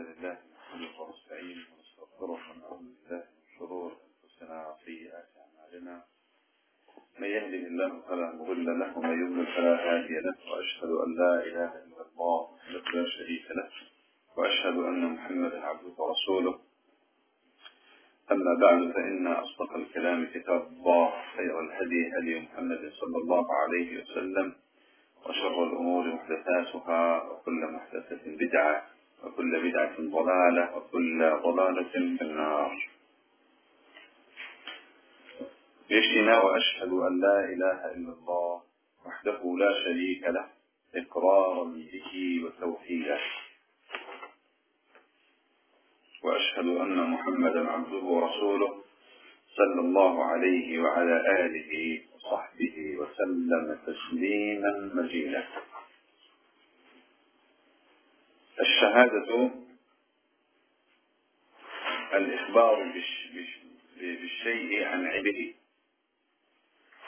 لله نحمده ونستعينه ونستغفره ونعوذ بالله من شرور أنفسنا وسيئات أعمالنا. من يهده الله فلا مضل له ومن يضلل فلا هادي له وأشهد أن لا إله إلا الله وحده لا شريك له وأشهد أن محمدا عبده ورسوله. أما بعد فإن أصدق الكلام كتاب الله خير الهدي هدي محمد صلى الله عليه وسلم وشر الأمور محدثاتها وكل محدثة بدعة. وكل بدعة ضلالة وكل ضلالة في النار. يشتنا وأشهد أن لا إله إلا الله وحده لا شريك له إقرارا به وتوحيدا. وأشهد أن محمدا عبده ورسوله صلى الله عليه وعلى آله وصحبه وسلم تسليما مجيدا. الشهادة الإخبار بالشيء عن عبده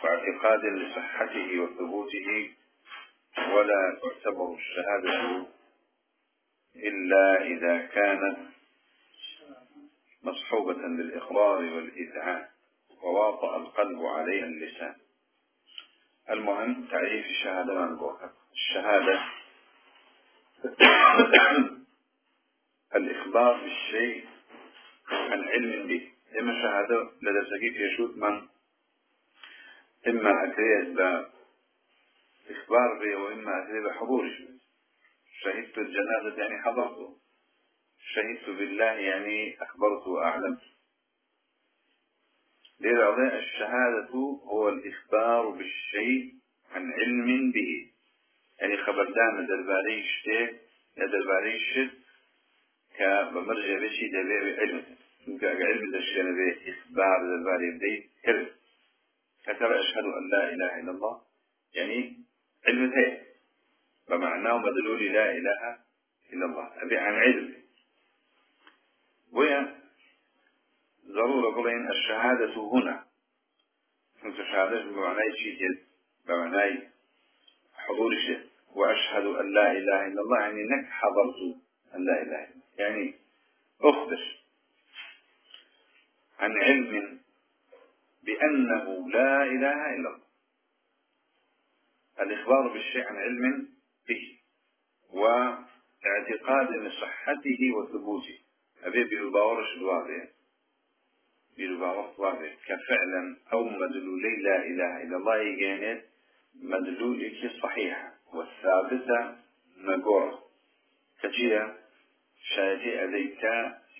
واعتقاد لصحته وثبوته ولا تعتبر الشهادة إلا إذا كانت مصحوبة بالإقرار والإذعان. وواطأ القلب عليها اللسان. المهم تعريف الشهادة من بوكا الشهادة الإخبار بالشيء عن علم به. إما شهادة لدى سكيك يشوت من إما أكريت بإخبار به وإما أكريت بحضور. شهدت الجنازة يعني حضرته شهدت بالله يعني أخبرت وأعلمت. لذا الشهادة هو الإخبار بالشيء عن علم به. يعني خبر دام درباري شتي يا درباري شت كبمرجع بشي دبي علم. علم الشيء به إخبار درباري بدي كذب. كتب أشهد أن لا إله إلا الله. يعني علم هي بمعناه مدلول لا إله إلا الله. أبي عن علم. ويا ضرورة بلين الشهادة هنا. كنت شهادة بمعنى شيء بمعنى حضور شيء وأشهد أن لا إله إلا الله. يعني إنك حضرت أن لا إله إلا الله. يعني أخبر عن علم بأنه لا إله إلا الله. الإخبار بالشيء عن علم به واعتقاد لصحته وثبوته. أبي بيباورش الواضح بيباورش واضح. كفعلا أو مدلولي لا إله إلا الله يجانت مدلولك صحيحة والثابتة نقول كجية شاهدي أليك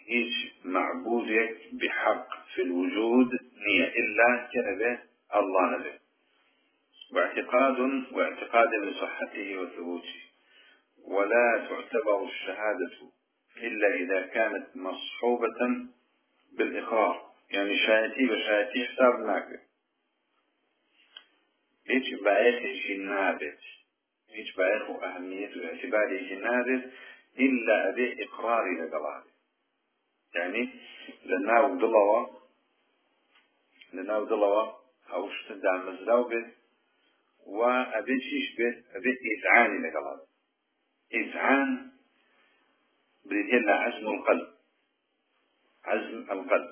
هيج معبودك بحق في الوجود نية إلا كنبه الله نبه واعتقاد واعتقاد لصحته وثبوته. ولا تعتبر الشهادة إلا إذا كانت مصحوبة بالإقرار. يعني شاهدي وشاهدي حساب ناكل هيج بايته نابت هيج بايته أهمية واعتباره نابت إلا أبي إقراري لدلاله يعني لناو دلوا لناو دلوا أو شتد عن مزراو به وأبي شيش به أبي إذعاني لدلاله إذعان بريتين عزم القلب. عزم القلب.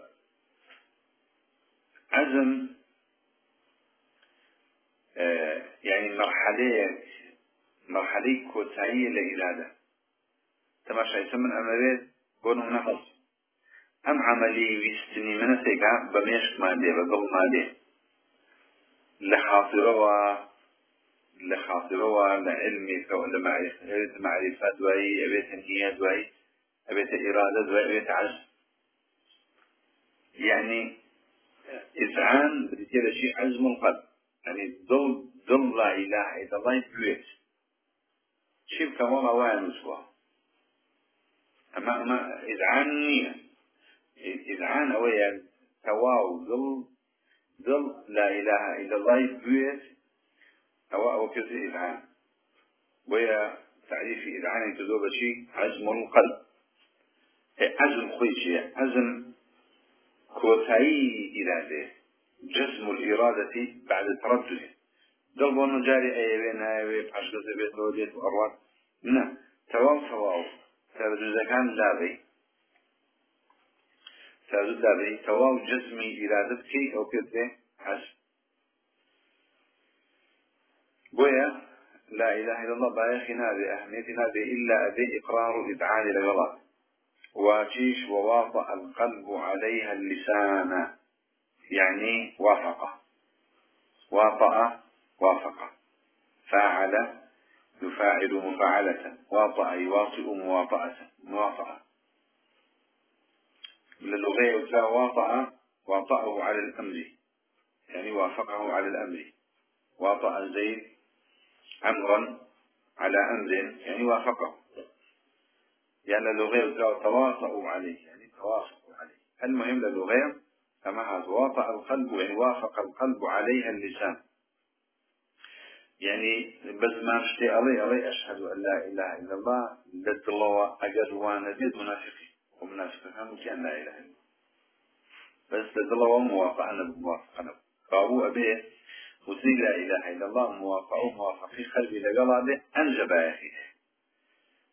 عزم آه يعني مرحلة مرحلة كوتاية لإرادة تماشا يسمى أمريت بونو نحص أم عملي ويستني من سيقا بميشك مادي بقل مادي. لخاطروا لخاطروا لعلمي لمعرفة دوائي أبيت نية دوائي أبيت إرادة دوائي أبيت عزم يعني إذعان بديتي شيء عزم القلب يعني ضل ضل لا إله إلا الله يبويت شيء كمان وين مسوا أما أما إذعان نية إذعان أويا تواو ضل ضل لا إله إلا الله يبويت أو أو كذا إذعان ويا تعريف إذعان تذوب شيء عزم القلب. عزم خويشي عزم كوتاي إرادة. جزم الإرادة بعد التردد. دل بونو جاري أيوين أيوين عشق زبيت وديت وأروان نا تواو تواو. سەرجوزەکان لابێ سەرجوز لابێ تەواو جسمی ئیرادە بکەی ئەو پێ بێ بۆیە لا إله إلا الله بايخي نابي أهميتي نابي إلا أبي إقرار إذعان لغلط واتيش ووافق القلب عليها اللسان. يعني وافق وافق وافق فاعل يفاعل مفاعلة. واطأ يواطئ مواطأة. موافقة للغة يتلا واطأ واطأه على الأمر. يعني وافقه على الأمر. واطأ زيد أمرا على أمر. يعني وافقه. يعني اللغة يتلا تواطؤوا عليه. يعني توافقوا عليه. المهم للغة هذا؟ واطأ القلب. يعني وافق القلب عليها اللسان. يعني بس ما شتي علي علي أشهد أن لا إله إلا الله. لد الله أجر وأنا بيد منافقي. ومنافق هم كأن لا إله إلا الله. بس لد الله موافق أنا موافق أنا قابو أبيه وزي لا إله إلا الله موافق موافق في قلبي لقال أنجب يا أخي.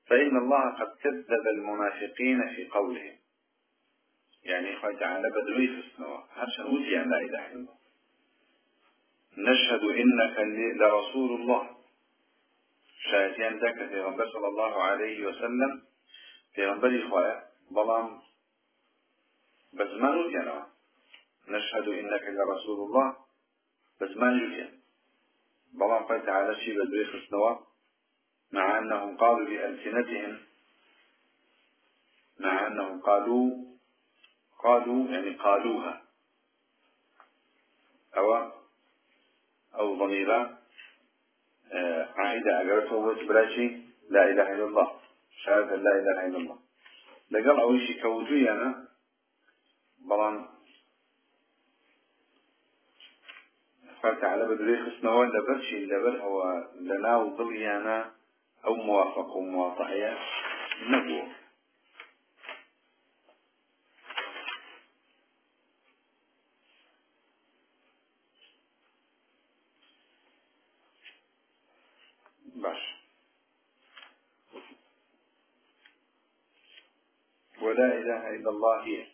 فإن الله قد كذب المنافقين في قولهم. يعني قال تعالى بدوي في السنوات هرشا وزي لا إله إلا الله. نشهد إنك لرسول الله. شاهدين ذاك في غنبر صلى الله عليه وسلم. في غنبر إخوة بلام بس ما نجينا نشهد إنك لرسول الله. بس ما نجينا بلام قال تعالى شيء بدوي خسنوا مع أنهم قالوا بألسنتهم. مع أنهم قالوا قالوا يعني قالوها. أو أو ضميرة عائدة أجرته وتبراشي لا إله إلا الله. شهادة لا إله إلا الله. لقال أول شيء كوجوي أنا بلان فتعالى بدري خسنوا لبرشي لبر أو لنا وضليانا أو موافق ومواطعية نبوه ولا إله إلا الله هي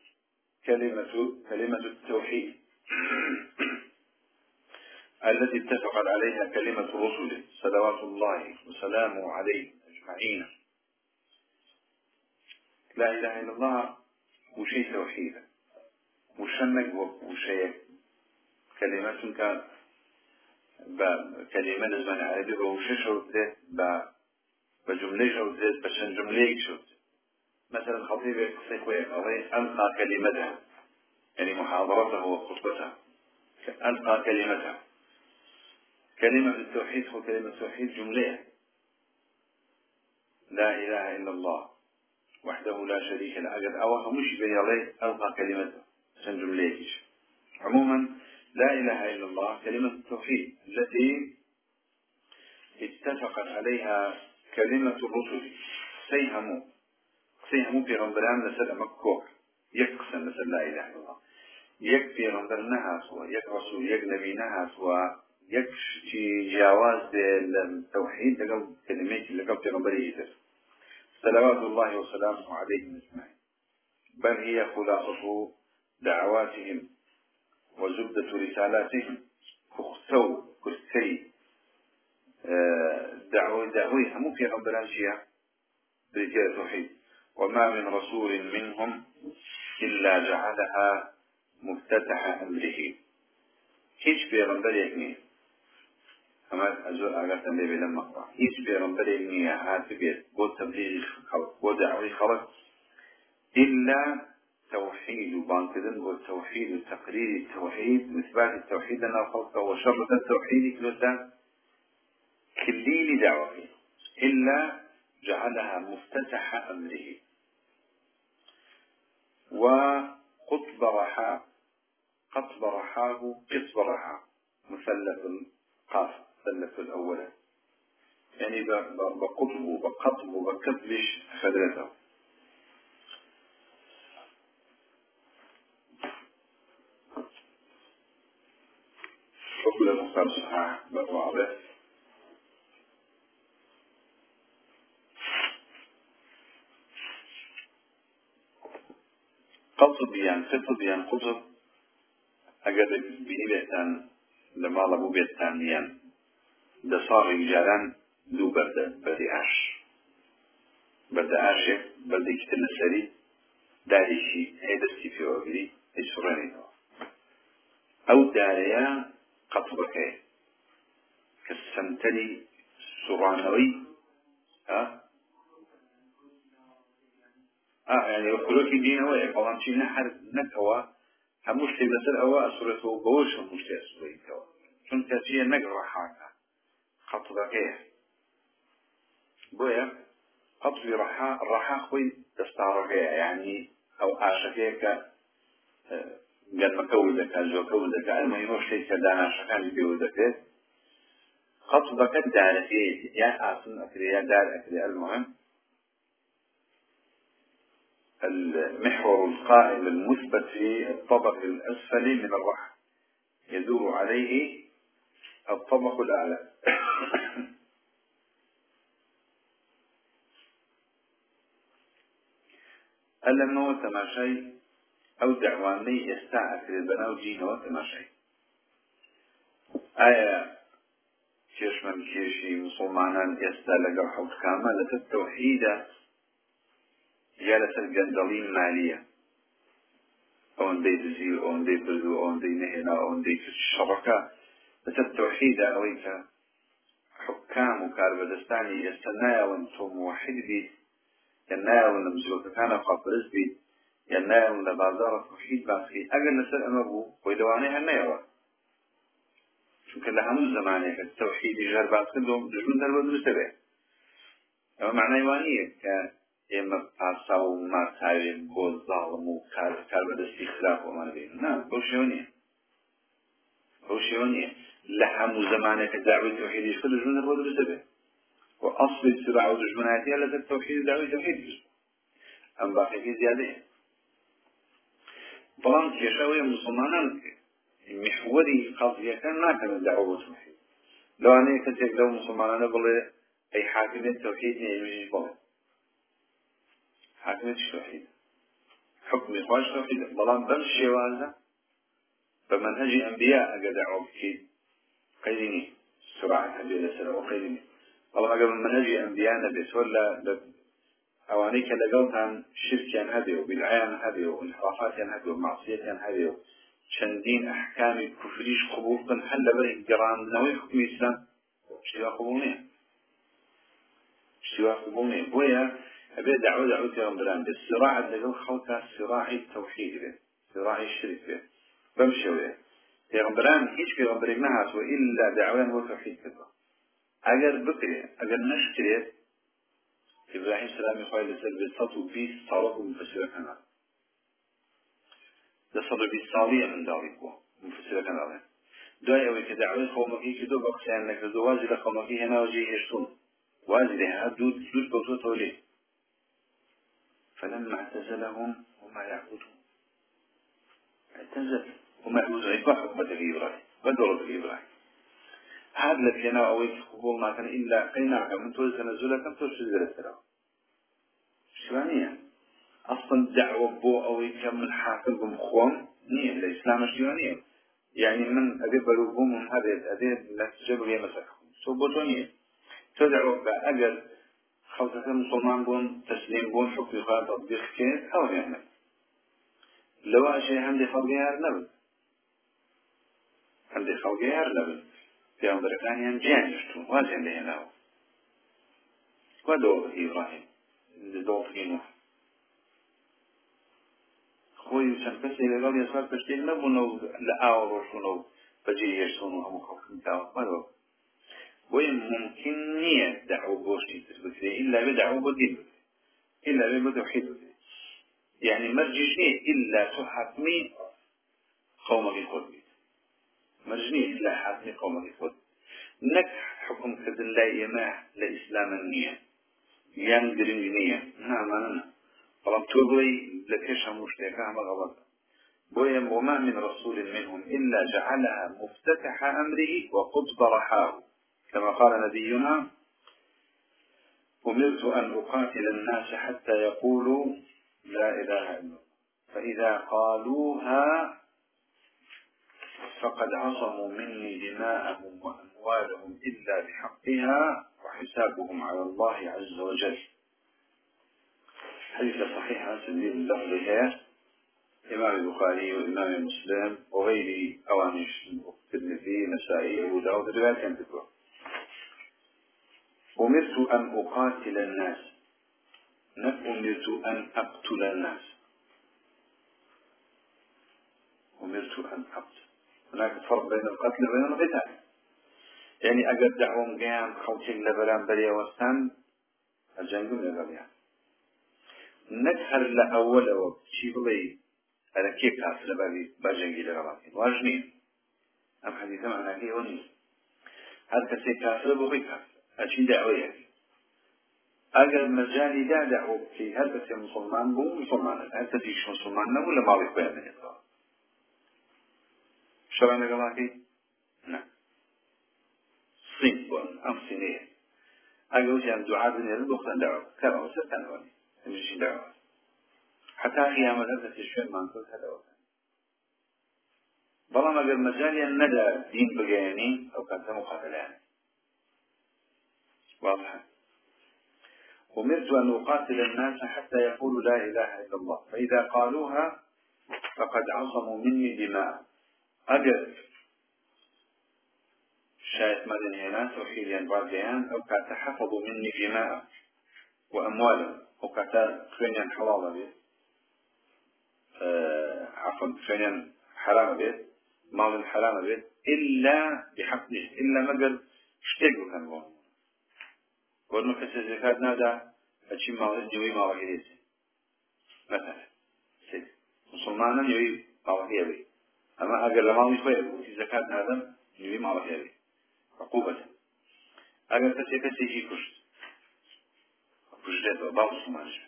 كلمة كلمة التوحيد. التي اتفقت عليها كلمة رسله صلوات الله وسلامه عليه أجمعين. لا إله إلا الله وشي توحيدا وشنك وشي كلمة كان بكلمة زمان عربي وشي شرط بجملة شرط بشن جملة شرط مثلا خطيب سيكوي أوي ألقى كلمته يعني محاضرته وخطبته. ألقى كلمته. كلمة التوحيد هو كلمة التوحيد جملة. لا إله إلا الله وحده لا شريك له. أجد أو مش بين عليه ألقى كلمته. عشان جملة عموما لا إله إلا الله كلمة التوحيد التي اتفقت عليها كلمة الرسل. سيهموا. قسەی هەموو پێغمبەران لەسەر ئەمە کۆک یەک قسە لا إله إلا الله. یەک پێغمبەر نەهاتووە یەک ڕسول یەک نەبی نەهاتووە یەک شتی جیاواز بێ لە تەوحید لەگەڵ کلمێکی لەگەڵ پێغمبەری تر صلوات الله وسلامه عليهم أجمعين بل هي خلاصة دعواتهم وزبدة رسالاتهم. كختو كستي دعوة دعوة همو في غنبران شيئا برجال توحيد وما من رسول منهم إلا جعلها مفتتح أمره. هيش بيغمبر يكني أما أزور أغاثا لي بلما قطع هيش بيغمبر يكني هات بو تبليغ خلق بو دعوي خلق إلا توحيد بانكدن والتوحيد وتقرير التوحيد وإثبات التوحيد لنا خلقه وشرط التوحيد كلتا كليل دعوة إلا جعلها مفتتح أمره. وقطب رحاه قطب رحاه قطب رحاه مثلث القاف مثلث الأول. يعني بقطبه بقطبه بكتبش خدرته. حكم المختار صحاح بالواضح قطب يعني قطب يعني قطب ئەگەر بینی بێتان لە ماڵە بوو بێتانیان دە ساڵی جاران دوو بەردە بەردی ئاش بەردە ئاشێک بەردێکی تر لەسەری. دارێکی هەیە دەستی پێوەگری هیچ ڕێنێتەوە ئەو دارەیە قەتبەکەی کە سەمتەری سوڕانەوەی يعني وكلوكي دين هو بەڵام چی نەحر نەکەوە هەموو شتێک لەسەر ئەوە ئەسوورێتەوە بەوەش هەموو شتێ ئەسوورەیتەوە چون کەچیە نەک ڕەحاکە خەڵقەکەیە بۆیە قەبزی ڕەحا ڕەحا خۆی دەستاڕەکەیە یعنی ئەو ئاشەکەیە کە گەرمەکە و دەکات زۆکە و دەکات ئەمەیمە شتێک کە داناشەکانی پێوە دەکرێت خەڵقەکە دارەکەیەتی یا ئاسن ئەکرێ یا دار ئەکرێ المهم. المحور القائم المثبت في الطبق الأسفل من الرحم. يدور عليه الطبق الأعلى. ألم هو تماشي أو دعواني يستعف البناو جينه تماشي آية كيش من كيشي مسلمانا يستالق حكامة لتتوحيد یا لەسەر گەندەڵی مالیە. ئەوەندەی دزی و ئەوەندەی برد و ئەوەندەی نهێنا ئەوەندەی شەڕەکە. لەسەر تەوحیدا ئەوەی کە حکام و کاربەدەستانی ئێستا نایەوەن تۆ موحید بیت یا نایەوەن لە مزگەوتەکانە خواپەرست بیت یا نایەوەن لە بازارە توحید باسی. ئەگەر لەسەر ئەمە بوو خۆی لەوانەیە هەر نایەوە. چونکە لە هەموو زمانێکە تەوحیدی ژەر باس کردۆم دژمن دەربە دروستە بێ. ئەمە معنای وانیە کە ئێمە پاسا و ماساوێن بۆ زاڵم و کار کار بەدەستی خراپ ئەمان بین نا بۆ شێوە نییە. بۆ شێوە نییە. لە هەموو زمانێکە داوی تۆحیدیش کە دژمن بۆ درستە بێت و ئەصلی سرع و دژمناتیە لەسەر تۆحید داوی تۆحید ئەم باقیەکەی زیادەیە بەڵام کێشەوەی مسلمانان محوەری قەڵزیەکان ناکەن داوە بۆ تۆحید لەوانەیە کەسێک لەو مسلمانانە بڵێ ئەی حاکمێت تۆحید نیە بڵێ. حاكمية التوحيد حكم إخوان التوحيد بلان بل الشيوازة بمنهج أنبياء قد عوكي قيدني سرعة هدي لسنة وقيدني والله قبل منهج أنبياء نبيس ولا أوانيك لقوتان شركيان هذه وبالعيان هذه وانحرافاتيان هذه ومعصيتيان هذه چەندین ئەحکامی کوفریش قبول بن هەر لەبەر گەڕاندنەوەی حکمی ئیسلام شتیوا قبول نییە شتیوا قبول نییە بۆیە أبي دعوة دعوة پیغمبران به صراع لگل خلقا صراع التوحيد به صراع الشرك به. بمشي ويه پیغمبران هیچ پیغمبری نهات و إلا دعوان هو توحيد كذا اگر بكري اگر نشكري إبراهيم سلام خواه لسر بسط و بيس صالح مفسر كنا لسط و بيس صالية من داري بوا مفسر كنا دوای ئەوەی کە داوای خۆمەکی کردو بە قسەیان نەکردو وازی لە خۆمەکی هێناوەجێ هێشتون وازی لێ هات دوود دوود بەوتۆ لێ فلما اعتزلهم وما يعبدون. اعتزل. وما يعبدون. يبقى حكمة إبراهيم. بدورة إبراهيم. هذا الذي أنا أويك قبول ما كان إلا قيناك من تولي تنزلك كم تولي تنزل السلام شوانية أصلا دعوة بو أويك من حافظ بمخوان نية الإسلام شوانية يعني من أبي بلوغهم من هذا أبي لا تجيب لي مسكهم سوبوتونية تدعو بأجل خەڵکەکە مسلمان بوون تەسلیم بوون حکمی خوا تطبیق کرد ئەو هێنە لەوە ئەشەی هەندێک خەڵکی هەر نەبن هەندێک خەڵکی هەر نەبن پێغەمبەرەکانیان گیانیشتون وازیان لێهێناوە وا دۆڵ ئیبراهیم. دۆڵی نوح خۆی چەند کەسی لەگەڵ یەسار پشتێک نەبوونەوە لە ئاوە ڕۆشتونەوە بەجێ هێشتون و هەموو خەڵکن تاوە. وين ممكن نية دعوة بوشي تثبت إلا بدعوة بدين إلا بتوحيد يعني مرجش إلا تحكمي قوم بخود مرجني إلا حكمي قوم بخود نك حكم كذن لا يماح لا إسلام النية. يان درين نية. نعم أنا فلم تقولي لكش مشتاك عم غلط بويم وما من رسول منهم إلا جعلها مفتتح أمره وقطب رحاه كما قال نبينا أمرت أن أقاتل الناس حتى يقولوا لا إله إلا الله. فإذا قالوها فقد عصموا مني دماءهم وأموالهم إلا بحقها وحسابهم على الله عز وجل. حديث صحيح عن سبيل اللفظ إمام البخاري وإمام مسلم وغيره أوانش الترمذي نسائي أبو داود روايات كانت أمرت أن أقاتل الناس. أمرت أن أقتل الناس. أمرت أن أقتل. هناك فرق بين القتل وبين القتال. يعني أجد دعوهم قيام خوتين لبلان بريا وستان الجنگ لبلان نكهر لأول وقت. شي بلي؟ أنا كيف كافر بابي بجنگي لغلان واجنين أم حديثة معناه كي وني. هذا كسي كافر بغي كافر؟ أشي دعوة أجر مجالي دا دعوة في هل كسي مسلمان بو مسلمان هل كسي مسلمان نبو لما بيك بيان من يطلع شرع لغلاكي نعم صين بون أم سنين أجر وجه دعاء دنيا لبخلا دعوة كما وسرتان وني مش دعوة حتى قيامة هذا الشيء ما نقول هذا وكان بەڵام ئەگەر مەجالیان نەدا دین بگەێنی ئەو کاتە مقاتلان واضحة. أمرت أن أقاتل الناس حتى يقولوا لا إله إلا الله. فإذا قالوها فقد عصموا مني دماء. أجر شايت مدن هنا توحيديا باقيان أو كاتا حفظوا مني دماء وأموالا أو كاتا خوينيا حلال بيت. أه عفوا خوينيا حرام بيت. مال حرام بيت. إلا بحقه إلا مقر اشتاقوا كان بون ما كسر زكاة نادا مال نيوي مال غيريس مثلا سيد مسلمانا نيوي مال غيري أما أقل لما مش بيه في زكاة نادا نيوي مال غيري عقوبة أقل كسي كسي هي كشت كشت بعض مسلمانش.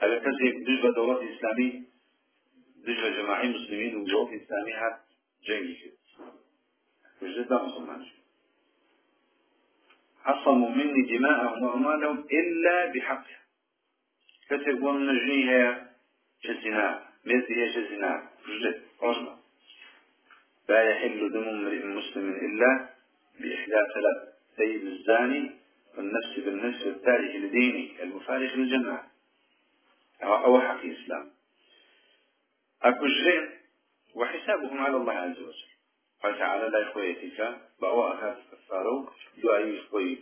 أقل كسي دجبة دولة إسلامي دجبة جماعي مسلمين ودولة إسلامي هات جنگی کرد وجد مسلمان عصموا مني دماءهم وأموالهم إلا بحقها كتب نجني هي جزنا مثل هي جزنا. وجد عظمى. لا يحل دم امرئ مسلم إلا بإحدى ثلاث سيد الزاني والنفس بالنفس التارك لدينه المفارق للجماعة. أو حق الإسلام. أكجرين وحسابهم على الله عز وجل. تعالى لا يخوي يتيكا بأوا أخاف كفارو دعاء يخوي.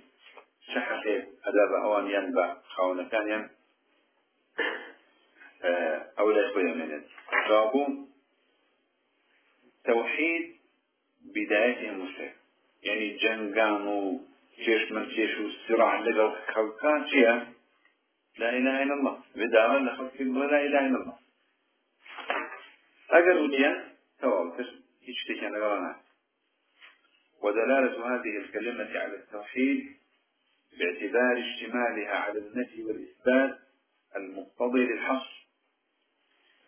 شحخ أداب أوان ينبع. خاونا كان ين آه، أو لا يخوي من جوابون توحيد بدايته مشرك يعني جنگان كيش من كيش والصراع لقوا خلقان شيئا لا إله إلا الله. بداية لخلق لا إله إلا الله. أجر وديان تكن لغانا ودلالة هذه الكلمة على التوحيد باعتبار اشتمالها على النفي والإثبات المقتضي للحصر.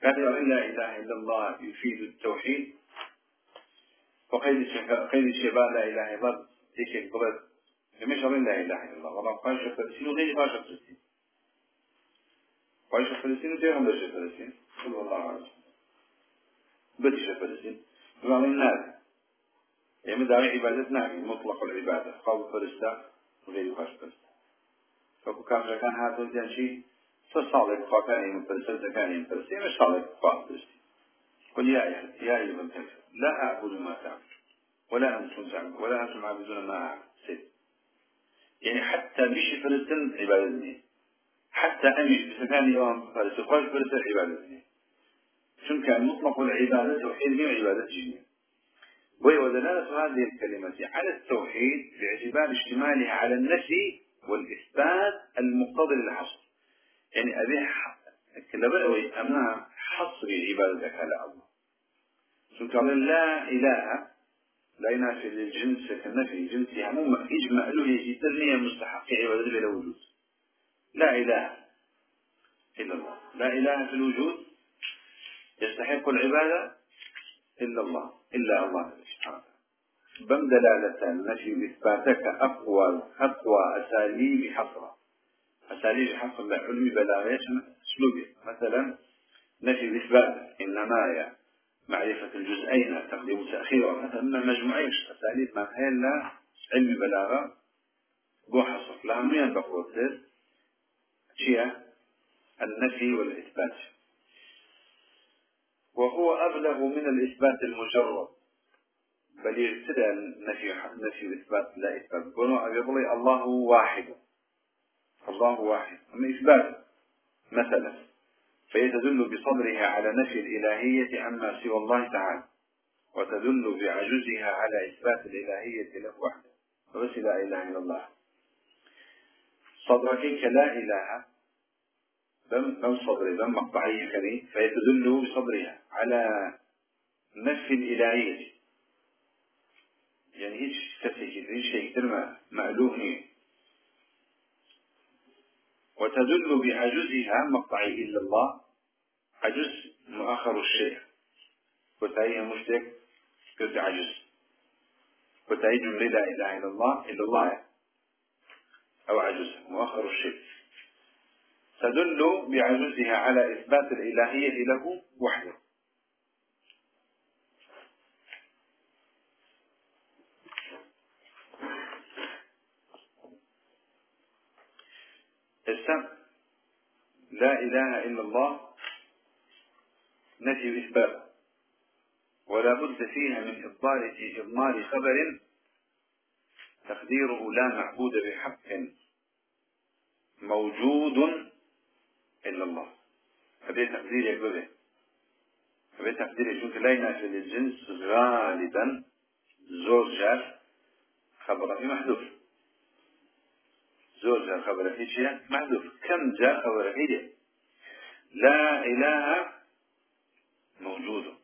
كاتب لا إله إلا الله يفيد التوحيد. وقيد قيد الشباب لا إله إلا الله. تيك القبض مش لا إله إلا الله. والله قاش فلسطين وغير قاش فلسطين قاش فلسطين وغير قاش فلسطين صلى الله عليه وسلم. بدش فلسطين بمعنى النار يعني دعوة عبادتنا مطلق العبادة قول فرستا وغير خاش فرستا فكو كافر كان هذا الجان شيء فصالح قاكاني من فرستا كان من فرستا مش صالح قاك فرستا قل يا يا أيها الكافر لا أعبد ما تعبد ولا أنتم تعبدون. ولا أنتم عابدون ما أعبد يعني حتى مش فلسطين عبادتني حتى أمي بسكان يوم فلسطين قاش فرستا عبادتني شنك مطلق العبادة توحيد عبادة جميع ودلالة هذه الكلمة على التوحيد باعتبار اشتمالها على النفي والإثبات المقتضي للحصر. يعني أبي كلبوي أما حصر عبادتك على الله. شنك لا إله لا ينافي للجنس كالنفي جنسي عموما إجمع له جدا هي مستحق عبادة بلا وجود. لا إله إلا الله. لا إله في الوجود يستحق العبادة؟ إلا الله. إلا الله. سبحانه بم دلالة النفي إثباتك أقوى أقوى أساليب حصرة. أساليب حصر لعلم بلاغية أسلوبه مثلا نفي الإثبات إنما معرفة الجزئين تقديم تأخير. من مجموعين أساليب ما هي لا علم بلاغة. بو حصر. لا مين بقول شيء؟ النفي والإثبات. وهو أبلغ من الإثبات المجرد بل يرتدى النفي نفي الإثبات لا إثبات. بنو أبي الله واحد. الله واحد. أما إثبات مثلا فيتدل بصدرها على نفي الإلهية عما سوى الله تعالى وتدل بعجزها على إثبات الإلهية له وحده. وبس لا إله إلا الله. صدرك لا إله بم بم صدري بم مقطعية كريم فيتدل بصدرها. على نفي الإلهية يعني هيش كده شيء كتير مألوه وتدل بعجزها مقطعي إلا الله. عجز مؤخر الشيء. كتاية مشتك كنت عجز. كتاية جملة لا إله إلا الله. إلا الله. أو عجز مؤخر الشيء. تدل بعجزها على إثبات الإلهية له وحده. السمع لا إله إلا الله. نفي إثبات. ولا بد فيها من إضمار إضمار خبر. تقديره لا معبود بحق. موجود إلا الله. هذا تقدير يقبله هذا تقدير يشوف لا ينافي للجنس غالبا. زور جار خبر محذوف. زور جار خبر شيء محذوف كم جاء خبر في لا إله موجود.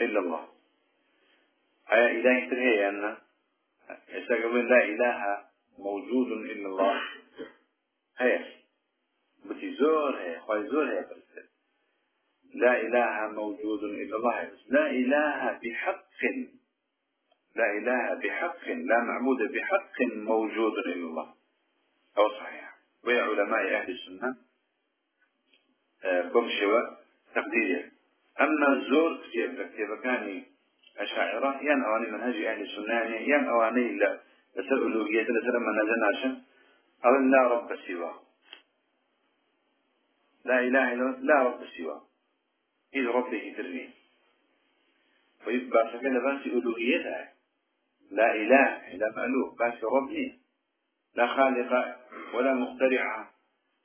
إلا الله. هيا إله ترهي أن يستقبل لا إله موجود إلا الله. هيا بتي زور هي خوي زور هي بس. لا إله موجود إلا الله. لا إله بحق. لا إله بحق. لا معبود بحق موجود إلا الله. أو صحيح. ويا علماء أهل السنة آه، بمشوا تقديرية. أما الزور كتير كتير كاني أشاعرة ين أواني منهج أهل السنة ين أواني لا. لسر ألوهية لسر من نجناشا أو لا رب سواه. لا إله إلا لا رب سواه. إذ ربه ترني ويبقى سكن بس ألوهيتها لا إله إلا مألوه بس ربي. لا خالق ولا مخترع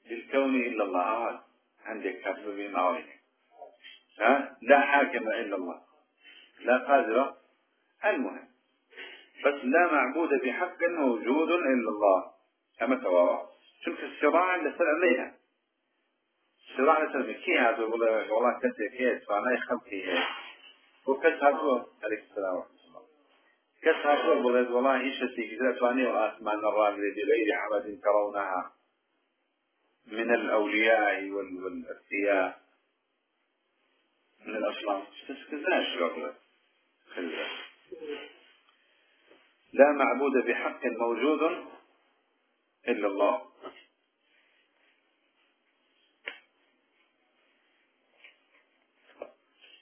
للكون إلا الله. عندك كتب بمعارك ها؟ لا حاكم إلا الله. لا قادر. المهم بس لا معبود بحق موجود إلا الله. أما تواضع شوف الصراع اللي صار عليها. الصراع اللي صار كي هذا؟ والله والله كنت كي فأنا يخلقي هي وكس هذا. عليك السلام. كس هذا والله إيش كذا تواني وآسمان الرامل بغير عمد ترونها من الأولياء والأثرياء من الأصنام. تسكزاش رغبة لا معبود بحق موجود إلا الله.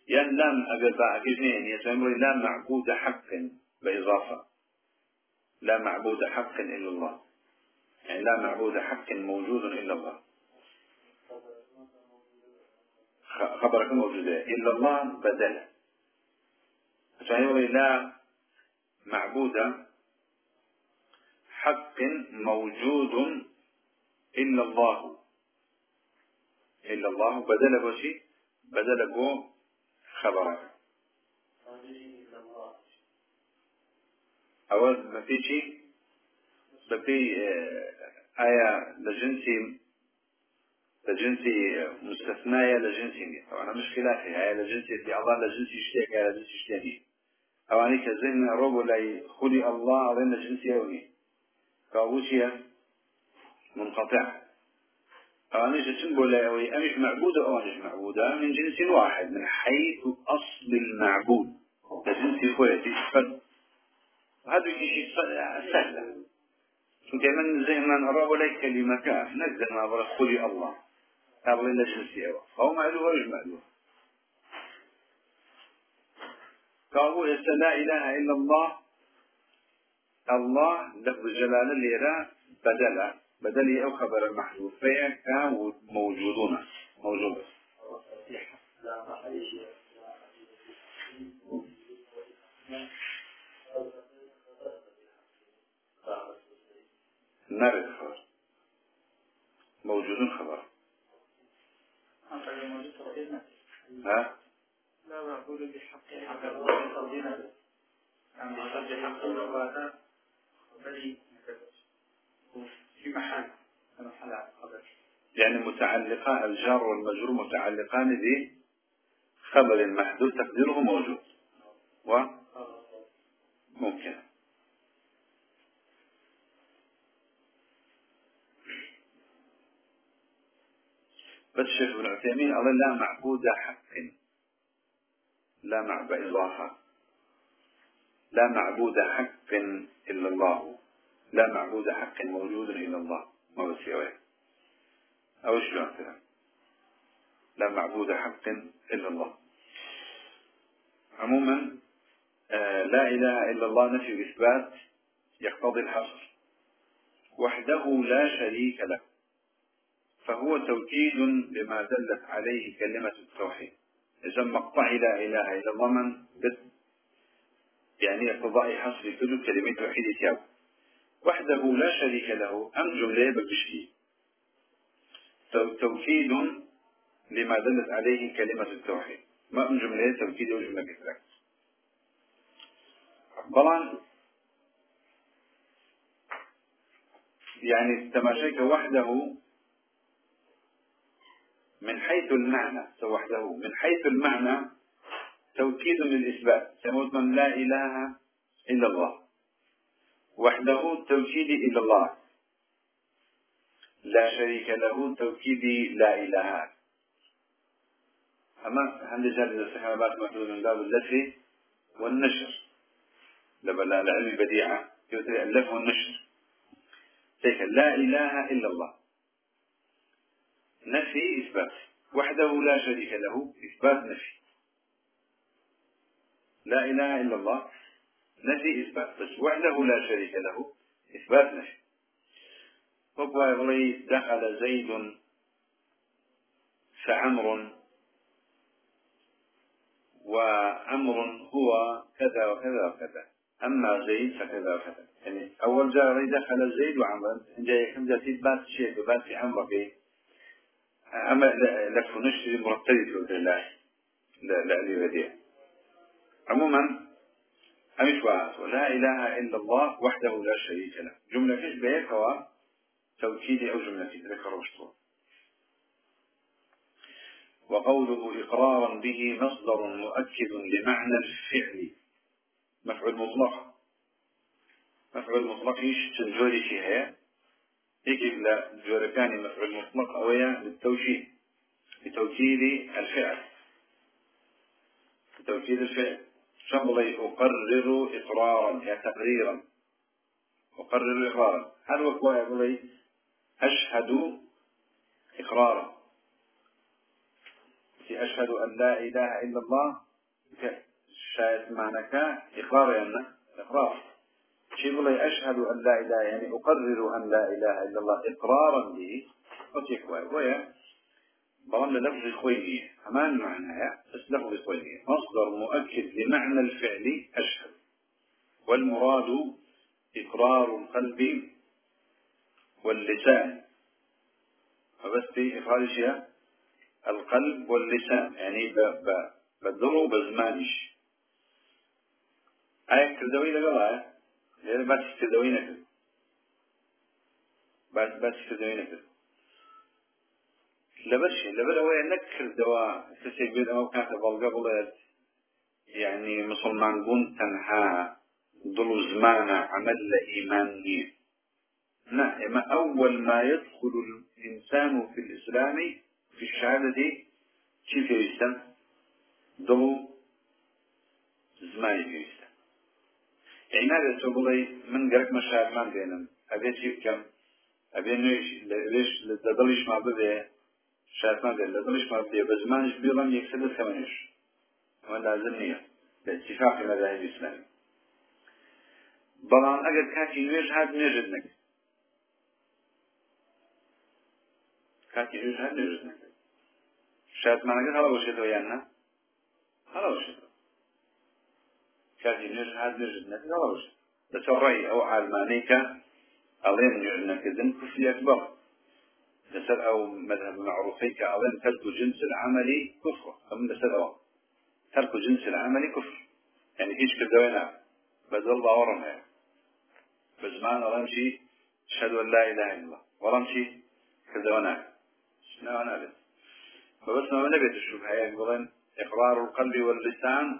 ين لام أبي اثنين يسمون لا معبود حق. بإضافة. لا معبود حق إلا الله. يعني لا معبود حق موجود إلا الله. خبرك موجودة. إلا الله بدل. فهي لا معبود حق موجود إلا الله. إلا الله بدل بشي؟ بدل بو خبرك. أول ما في شيء بفي آه، آية لجنسي لجنسي مستثناية لجنسي. طبعا مش خلافي. هاي لجنسي في الله لجنسي اشتيك هاي لجنسي اشتيك أواني كزين روبو لاي خلي الله أظن لجنسي يوني كاوشيا منقطع. أواني جسم بولا أوي أمش معبودة أوانيش معبودة من جنس واحد من حيث أصل المعبود. لجنسي خويتي فد هذا شيء سهل. كمان زي ما نرى ولا كلمة نزل ما خلي الله. أغلى لجنسي أو معلوه وإيش معلوه قالوا لا إله إلا الله. الله لفظ جلالة ليرا بدلا بدل. أو خبر المحذوف. فهي كان موجودون. موجود. نرد خبر. موجود خبر. ها؟ لا معقول بحق. حق يعني في محل يعني متعلقان الجار والمجرور متعلقان بخبر محدود تقديره موجود. و ممكن بس الشيخ ابن عثيمين قال لا معبود حق. لا معبود إضافة لا معبود حق إلا الله. لا معبود حق موجود إلا الله. ما بس يوين أو شلون مثلا لا معبود حق إلا الله. عموما آه لا إله إلا الله نفي الإثبات يقتضي الحصر. وحده لا شريك له. فهو توكيد لما دلت عليه كلمة التوحيد. إذا مقطع لا إله إلا الله من يعني اقتضاء حصر كل كلمة توحيد تياب وحده لا شريك له أم جملة بكشفي توكيد لما دلت عليه كلمة التوحيد. ما أم جملة؟ توكيد أو جملة كثرة بلان يعني تماشيك وحده من حيث المعنى وحده من حيث المعنى توكيد للإثبات كموت من لا إله إلا الله. وحده توكيد إلى الله. لا شريك له توكيد لا إله. أما هل جال السحابات محدود من باب اللف والنشر؟ لبلا العلم البديعة يوتي اللف والنشر. لا إله إلا الله. نفي إثبات. وحده لا شريك له إثبات نفي. لا إله إلا الله نفي إثبات. بس وحده لا شريك له إثبات نفي. يقولي دخل زيد فعمر وأمر هو كذا وكذا وكذا. أما زيد فكذا وكذا. يعني أول جاء دخل زيد وعمر جاي كم جاء شيء بات في عمر فيه أما لك نشري مرتبط لله لا لا لبديع عموما أمش لا إله إلا الله وحده لا شريك له. جملة فيش هو توكيدي أو جملة فيش ذكر وشطور وقوله إقرارا به مصدر مؤكد لمعنى الفعل. مفعول مطلق. مفعول مطلق إيش؟ تنجوري فيها يجب لجوركان مفعول مطلق أويا للتوكيد لتوكيد الفعل. لتوكيد الفعل. شغلي أقرر إقرارا يا تقريرا. أقرر إقرارا هل وقوع يقول أشهد إقرارا. أشهد أن لا إله إلا الله. شاهد معنك إقرار يعني إقرار. شيء يقول أشهد أن لا إله يعني أقرر أن لا إله إلا الله إقرارا به وتيكوا ويا بلان لفظ خوينية أمان معناها بس لفظ خوينية مصدر مؤكد لمعنى الفعل أشهد. والمراد إقرار القلب واللسان. فبس في إخراج شيء القلب واللسان. يعني بدلو بزمانش. آية كردوي لقلها لێرە باسی کردەوەی نەکرد باس باسی کردەوەی نەکرد لەبەرشی لەبەر ئەوەیە نەکردەوە کەسێک بێت ئەو کاتە بەڵگە بڵێت یعنی مسلمان بوون تەنها دڵ و زمانە عمل لە ئیمان نییە نعم أول ما يدخل الإنسان في الإسلام في الشهادة كيف يستم دلو زمان يستم يستم يعني هذا تقولي من قرك مشاهد ما بينهم أبي شيء كم أبي نيش ليش لتضليش ما بده شاتمان قال لدمش ما فيه بزمانش بيضم يكسب الثمانيش ولا لازم نية باتفاق المذاهب الإسلامية بلان أجد كاتي نويج هاد نجد نك كاتي نويج هاد نجد نك شاتمان قال هلا وشيتو يانا هلا وشيتو كاتي نجد نك هلا وشيتو بس الرأي أو علمانيك ألين نجد نك كفر أكبر لسر أو مذهب معروفيك أولا ترك جنس العمل كفر أم لسر أو ترك جنس العمل كفر يعني هيش كدوينا بدل ورمها بزمان رمشي أشهد أن لا إله إلا الله. ورمشي كدونا شنو أنا بس فبس ما نبيت الشبهة يقولون إقرار القلب واللسان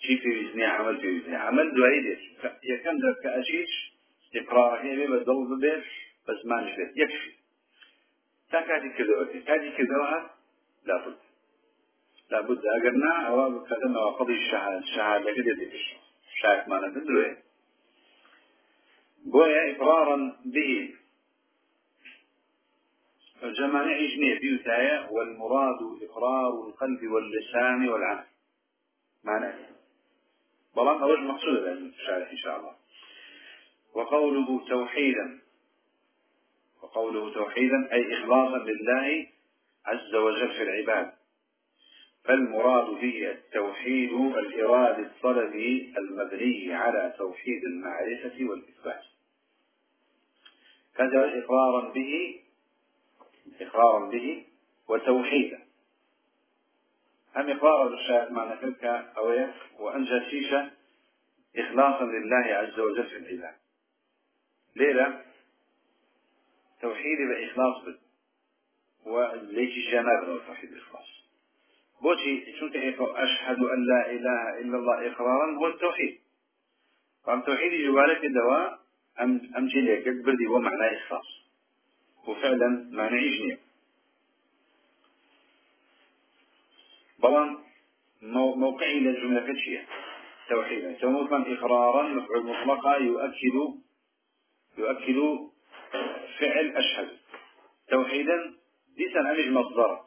في وزني عمل وزني عمل دوائي يكن ذلك أشيش إقرار هي بدل بيش بس ما نشبه يكفي. تا كاتي كردوها كاتي كردوها لابد. لابد. أو كذا وقضي الشهادة الشهادة كده ديش شاك ما ندروه بويا إقرارا به الجماعة إجنية بيوتايا والمراد إقرار القلب واللسان والعمل. معنى بلان أوج مقصود بأن إن شاء الله وقوله توحيدا وقوله توحيدا أي إخلاصا لله عز وجل في العباد. فالمراد به التوحيد الإرادة الطلبي المبني على توحيد المعرفة والإثبات. كذا إقرارا به إقرارا به وتوحيدا. هم إقرار الشاهد معنى تلك أو وأنجى شيشة إخلاصا لله عز وجل في العباد ليلة توحيدي بإخلاص بد وليش جناب توحيد الإخلاص بوتي شو أشهد أن لا إله إلا الله إقرارا هو التوحيد. فأم توحيد جوالك الدواء أم أم جليك بردي معنى إخلاص. وفعلا معنى إجنية بلان موقعي للجملة كتشية توحيدا سموثا إقرارا مفعول مطلقا يؤكد يؤكد فعل أشهد. توحيدا ديسا عن مصدر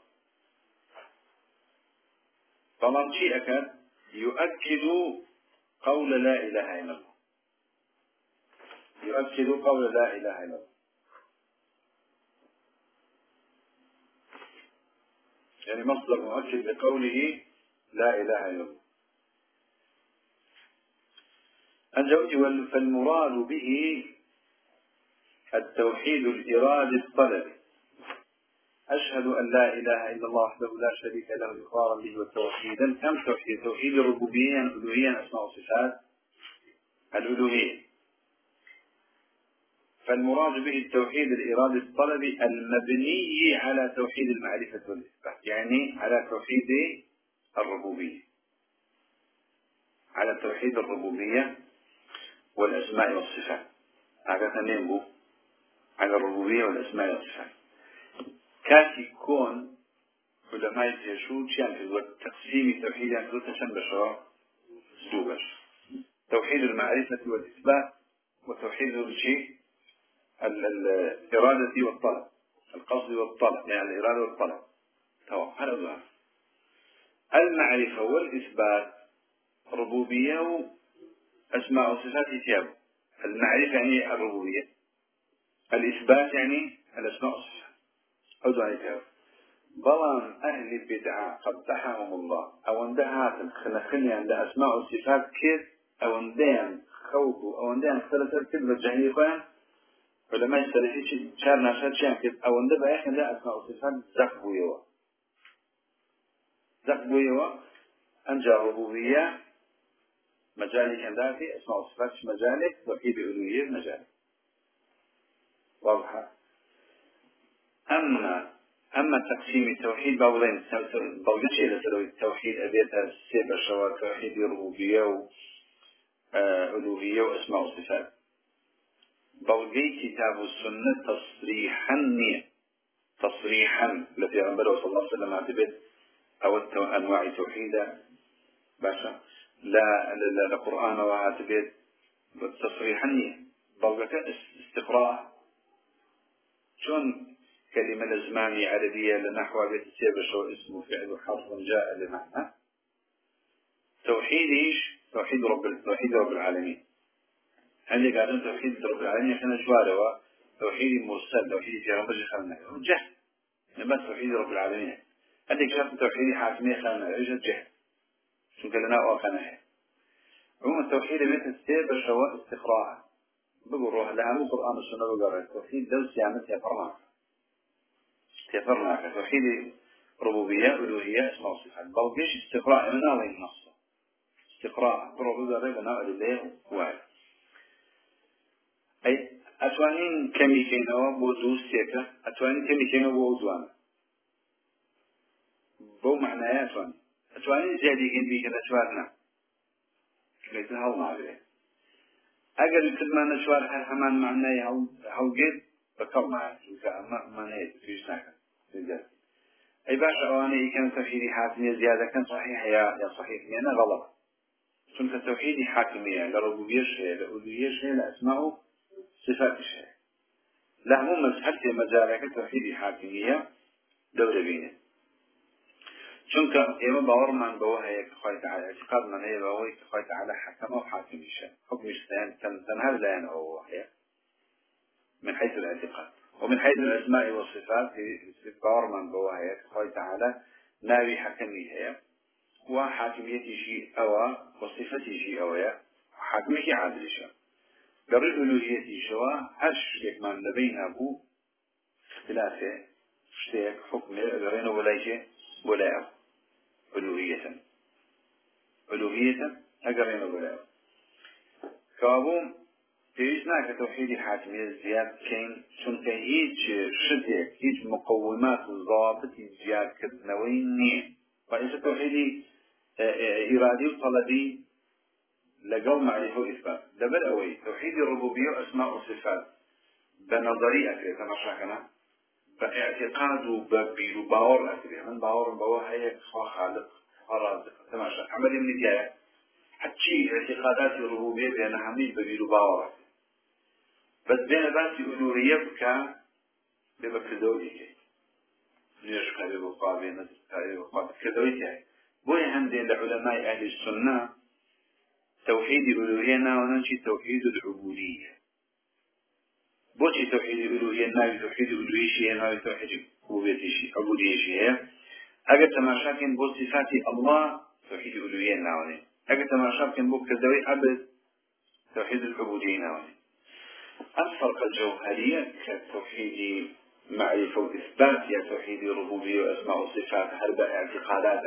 طبعا شيء أكاد يؤكد قول لا إله إلا الله. يؤكد قول لا إله إلا الله. يعني مصدر مؤكد لقوله لا إله إلا الله. فالمراد به التوحيد الإرادي الطلبي أشهد أن لا إله إلا الله وحده لا شريك له إقرارا به وتوحيدا. كم توحيد؟ توحيد الربوبية الألوهية أسماء وصفات الألوهية. فالمراد به التوحيد الإرادي الطلبي المبني على توحيد المعرفة والإثبات يعني على توحيد الربوبية. على توحيد الربوبية والأسماء والصفات. هذا نيمبو على الربوبية والأسماء والصفات. كاتي كون علماء يشو شان في تقسيم توحيد يعني تشن بشرا توحيد المعرفة والإثبات وتوحيد الشيء الإرادة والطلب القصد والطلب يعني الإرادة والطلب. تمام هذا المعرفة والإثبات ربوبية وأسماء وصفات ثياب المعرفة يعني الربوبية الإثبات يعني الأسماء والصفات. أو ذلك بلان أهل البدعة قبحهم الله. أو اندها خلخني عند أسماء والصفات كيف؟ أو اندين خوف أو اندين ثلاثة كذبة جهنية علماء السلفي شار ناشات شان كيف أو اندى بأيخ عند أسماء والصفات زقبوا يوا زقبوا يوا أنجا ربوبية مجالي عندها في أسماء والصفات مجالك توحيد الألوهية مجالك واضحة. أما أما تقسيم التوحيد بقولين بقولش إلى سلوي التوحيد أبيت السبع شوا توحيد الربوبية وألوهية وأسماء وصفات بقولي كتاب السنة تصريحا تصريحا التي أنبره صلى الله عليه وسلم عتبت أو أنواع توحيدا باشا. لا لا لا قرآن وعتبت تصريحا نية. استقراء. شون كلمة الزماني عربية لنحو بيت شو اسمه فعل حرف جاء لمعنى. توحيد إيش؟ توحيد رب توحيد رب العالمين. عندي قاعدين توحيد رب العالمين إحنا جواره توحيد مرسل توحيد في رب خلنا. جهل بس توحيد رب العالمين. عندك شرط توحيد حاكمية خلنا. إيش الجهل شو قالنا واقنا عموما التوحيد مثل السير شواء استقراء بقول روح لها مو قرآن السنة بقرأ. التوحيد دوس يعمل تفرنا تفرنا توحيد ربوبية ألوهية اسماء وصفات. بلقيش استقراء. من الله النص استقراء. قرأ بقرأ لنا لله ئەی ئەتوانین کەمیکەینەوە بۆ دووسێکە ئەتوانین کەمیکەینەوە بۆ زوان بۆ معنایە ئەتوانین. ئەتوانین زیادیکەین بیکە لە چوارنا لێتر هەڵ ناگرێت ئەگەر کردمانە چوار هەر هەمان معنای هەڵگێت بەکەڵماکە ئەمەمانەیە پێش ناکەن. ئەی باش ئەوانەی کەم تەخیری حاکمیە زیادەکەن صحیح هەیە یا صحیح نیە؟ نەغەڵەت چونکە توحیدی حاکمیە لە ڕبوبیەش هەیە لە ئولویەش هەیە لە ئەسما و حاكمية لربوبية شيء لألوهية شيء لأسماء صفات شيء. لا مو مزحلتي مجالك توحيدي حاكمية دولة بينه. چونك إما باورمان بوها هي كخوي تعالى اعتقاد من هي بوها كخوي تعالى حكم أو حاكم الشيء حكم الشيء تنهر لأن هو هي من حيث الاعتقاد. ومن حيث الأسماء والصفات في باورمان بوها هي كخوي تعالى ناوي حكمي هي وحاكميته شيء أو وصفته شيء أو لەڕێ ئۆلوژیەتیشەوە هەر شتێکمان لەبەی نبوو خلافێ شتێک حکمێ لەڕێنە وەلایژێ بۆ لایە ئۆلوهیەتن ئۆلوهیەتن ئەگەڕێنە وەلایە. کابووم پێویست ناکە تەوحیدی حاکمیە زیاد بکەین چونکە هیچ شتێک هیچ مقومات و ضابطی زیادکردنەوەی نییە. بەئێستا تەوحیدی ئیرادی و طلبی لقل معرفة وإثبات دبل أوي. توحيد الربوبية وأسماء وصفات. بنظري أكري كما شاكنا. باعتقاد وببير وباور أكري من باور باور هي خالق. رازق تماشى عمل من ديايا حتى اعتقادات الربوبية بين حميد ببير وباور بس بين باسي ألوهية بكا ببكدوي كي ليش قال بقى بين قال كدوي كي بوي هندي لعلماء أهل السنة توحيد الألوهية وننشي توحيد العبودية بوشي توحيد الألوهية ناوي توحيد الألوهية شيء ناوي توحيد عبودية شيء عبودية شيء اگر تماشاكن بو صفات الله توحيد الألوهية ناوني اگر تماشاكن بو كذوي عبد توحيد العبودية ناوني الفرق الجوهرية كتوحيد معرفة وإثبات يا توحيد الربوبية وأسماء وصفات هرب اعتقادات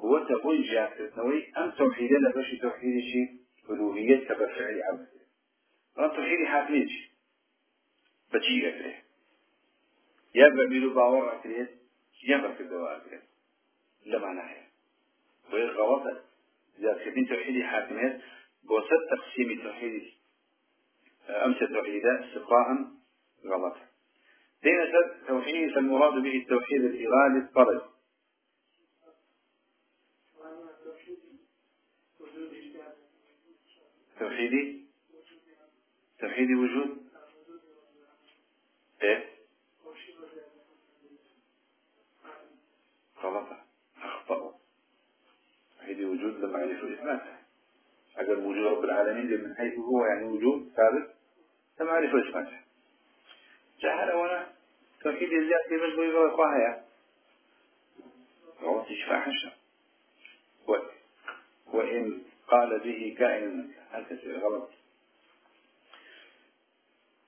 أكري وفعل ثانية هو تقول جاكت نوي أم توحيد لبش توحيد شيء ألوهية كبفعل عبد أم توحيد حاكمية بجي أكري يا بميلو باور أكريت يا بكدوا أكريت لما نهي وهي غلطة إذا كتبين توحيد حاكمية بوسط تقسيم توحيد أمس توحيدات استقراء غلط. دين توحيد فالمراد به التوحيد الإرادي الطلب توحيدي؟ توحيدي وجود؟ إيه؟ غلط. أخطأوا. توحيدي وجود لما يعرفوا اثباته اگر وجود رب العالمين من حيث هو يعني وجود ثابت لما يعرفوا اثباته جهل وأنا توحيد الذات في مجموعة وإخواها غلط. فاحشة وإن قال به كائن هل كثير غلط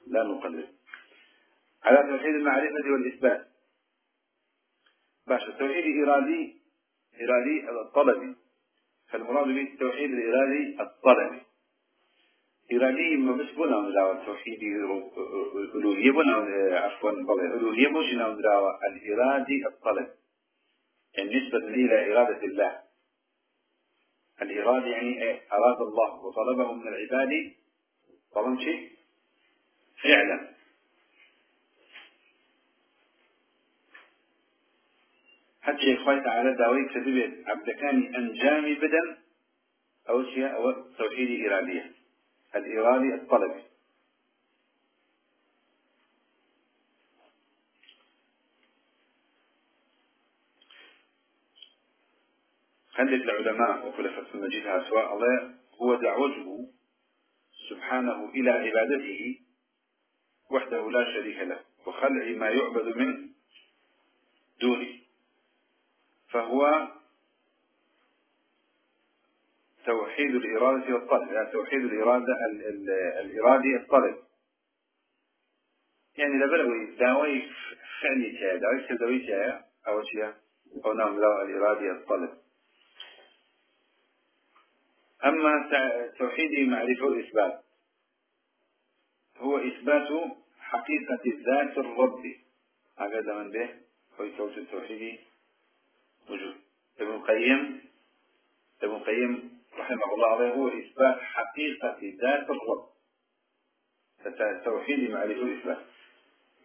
لا نقلل. على توحيد المعرفة والإثبات. باشا التوحيد إرادي إرادي الطلبي. فالمراد به التوحيد الإرادي الطلبي. إرادي ما بس بنا مدراوة التوحيد الألوهية بنا عفوا بلى الألوهية مش الإرادي الطلب يعني نسبة إلى إرادة الله. الإرادة يعني إيه؟ أراد الله وطلبه من العباد. طلب شيء فعلا. حتى إخوة تعالى داوي كذبت عبد كان أنجامي بدن أو شيء أو توحيد إرادية الإرادي الطلبي خلت العلماء وكل فتح المجيد سواء الله هو دعوته سبحانه إلى عبادته وحده لا شريك له وخلع ما يعبد من دونه فهو توحيد الإرادة والطلب يعني توحيد الإرادة الإرادة الطلب. يعني لبلوي داوي فعلي تاعي داوي تاعي أو شيء أو نعم لا الإرادة الطلب أما توحيد معرفة الإثبات هو إثبات حقيقة ذات الرب. هذا من به هو كوت التوحيد وجود. ابن القيم ابن القيم رحمه الله عليه هو إثبات حقيقة ذات الرب. التوحيد معرفة الإثبات.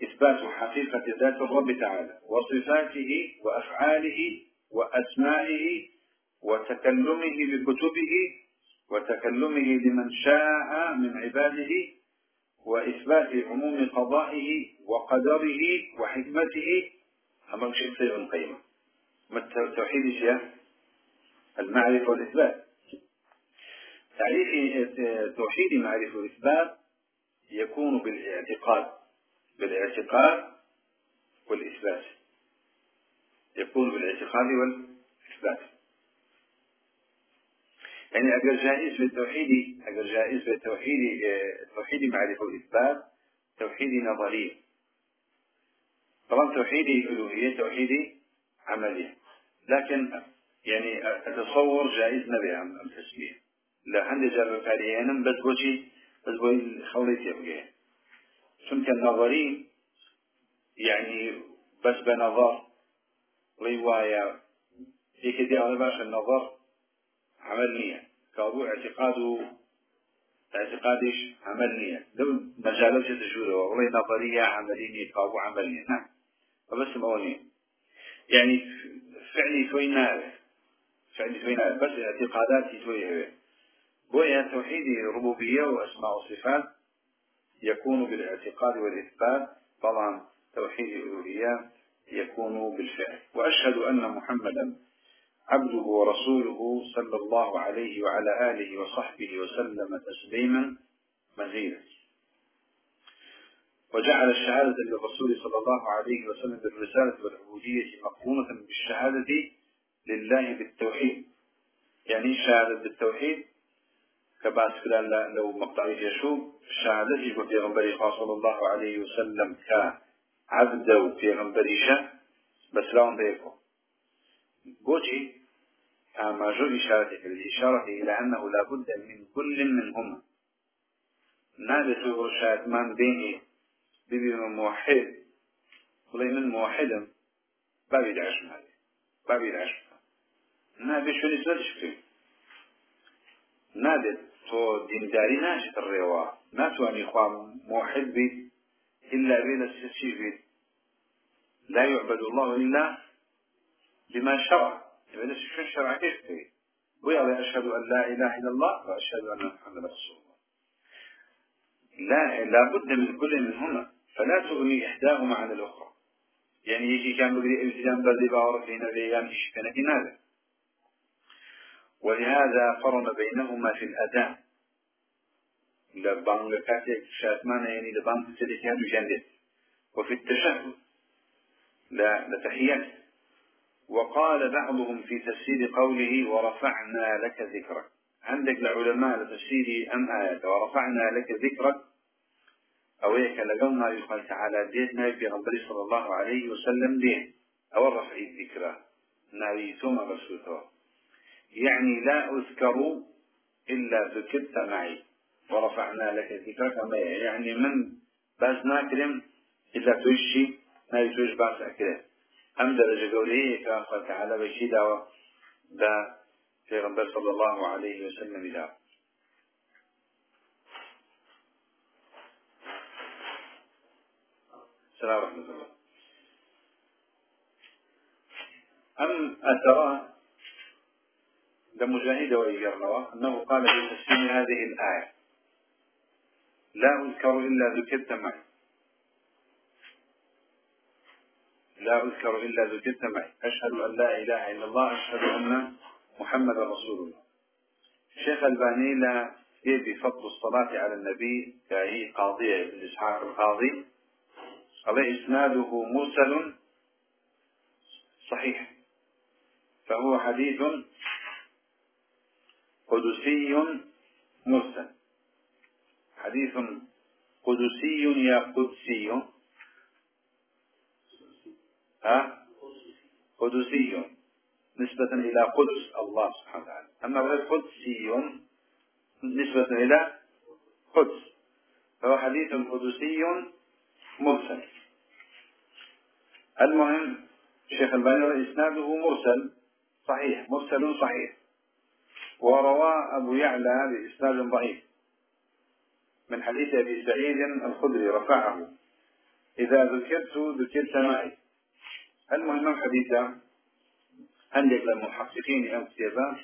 إثبات حقيقة ذات الرب تعالى وصفاته وأفعاله وأسمائه وتكلمه بكتبه وتكلمه لمن شاء من عباده وإثبات عموم قضائه وقدره وحكمته. أمام شيء سيء قيمة. ما التوحيد شيء المعرفة والإثبات. تعريف توحيد معرفة والإثبات يكون بالاعتقاد بالاعتقاد والإثبات. يكون بالاعتقاد والإثبات. يعني أجر جائز بالتوحيد أجر جائز بالتوحيد توحيد معرفة والإثبات توحيد نظري طبعا توحيد الألوهية توحيد عملي لكن يعني أتصور جائز نبي عن التسمية لا عندي جاب فاريانا بس بوشي بس بوي خليت يبقى چونك النظري يعني بس بنظر رواية هيك دي على باش النظر عمل نية. كابو اعتقاده اعتقادش عمل نية. لو مجاله تجوره والله نظرية عملية كابو عملية نعم. فبس موني يعني فعلي توي نار. فعلي توي نار. بس اعتقاداتي توي بويا توحيد ربوبية وأسماء وصفات يكون بالاعتقاد والإثبات. طبعا توحيد الألوهية يكون بالفعل. وأشهد أن محمدا عبده ورسوله صلى الله عليه وعلى آله وصحبه وسلم تسليما مزيدا. وجعل الشهادة للرسول صلى الله عليه وسلم بالرسالة والعبودية مقرونة بالشهادة لله بالتوحيد. يعني شهادة بالتوحيد كباس فلان لو مقطع يشوب شهادتي في غنبري صلى الله عليه وسلم كعبد في غنبريشة بس لا بيكو بوجي أما جو إشارة الإشارة إلى أنه لا بد من كل منهما. نادت شاهد من بيني ببي من موحد ولي من موحد بابي دعش مالي بابي دعش نابي شو نسبتش فيه نادت تو دینداری ناشت الروا. ناتواني خوا موحد بيت إلا بين السيسي بيت. لا يعبد الله إلا بما شرع. يبقى شو شرع كيف ويلا أشهد أن لا إله إلا الله وأشهد أن محمد رسول الله. لا لابد من كل منهما فلا تغني إحداهما عن الأخرى. يعني يجي كان بقري التزام بردي باورك لنا بيان كان هذا ولهذا قرن بينهما في الأذان. لبانغ كاتك شاتمان يعني لبانغ تسلكان جندت وفي التشهد. لا لتحيات وقال بعضهم في تفسير قوله ورفعنا لك ذكرك. عندك العلماء لتفسير أم آية؟ ورفعنا لك ذكرك. أو هيك لقونا يقال تعالى ديتنا في غنبري صلى الله عليه وسلم دين. أو الرفع الذكرى نبي ثم رسول يعني لا أذكر إلا ذكرت معي. ورفعنا لك ذكرك. ما يعني من بس ناكرم إلا توشي. ما يتوش باس أم درجة قوله كافة تعالى بشي دعوة دا في غنبر صلى الله عليه وسلم دعوة السلام ورحمة الله. أم أترى لمجاهد وإيجرنوا أنه قال في تفسير هذه الآية لا أذكر إلا ذكرت معي. لا أذكر إلا ذكرت معي أشهد أن لا إله إلا الله أشهد أن محمد رسول الله. شيخ الباني لا في فضل الصلاة على النبي كهي قاضية ابن إسحاق القاضي. على إسناده مرسل صحيح. فهو حديث قدسي مرسل. حديث قدسي يا قدسي. قدسي. نسبة إلى قدس الله سبحانه وتعالى. أما غير قدسي نسبة إلى قدس. فهو حديث قدسي مرسل. المهم شيخ الباني إسناده مرسل صحيح مرسل صحيح. وروى أبو يعلى بإسناد ضعيف. من حديث أبي سعيد الخدري رفعه. إذا ذكرت ذكرت معي. المهم حديثا عندك للمحققين أو كتابا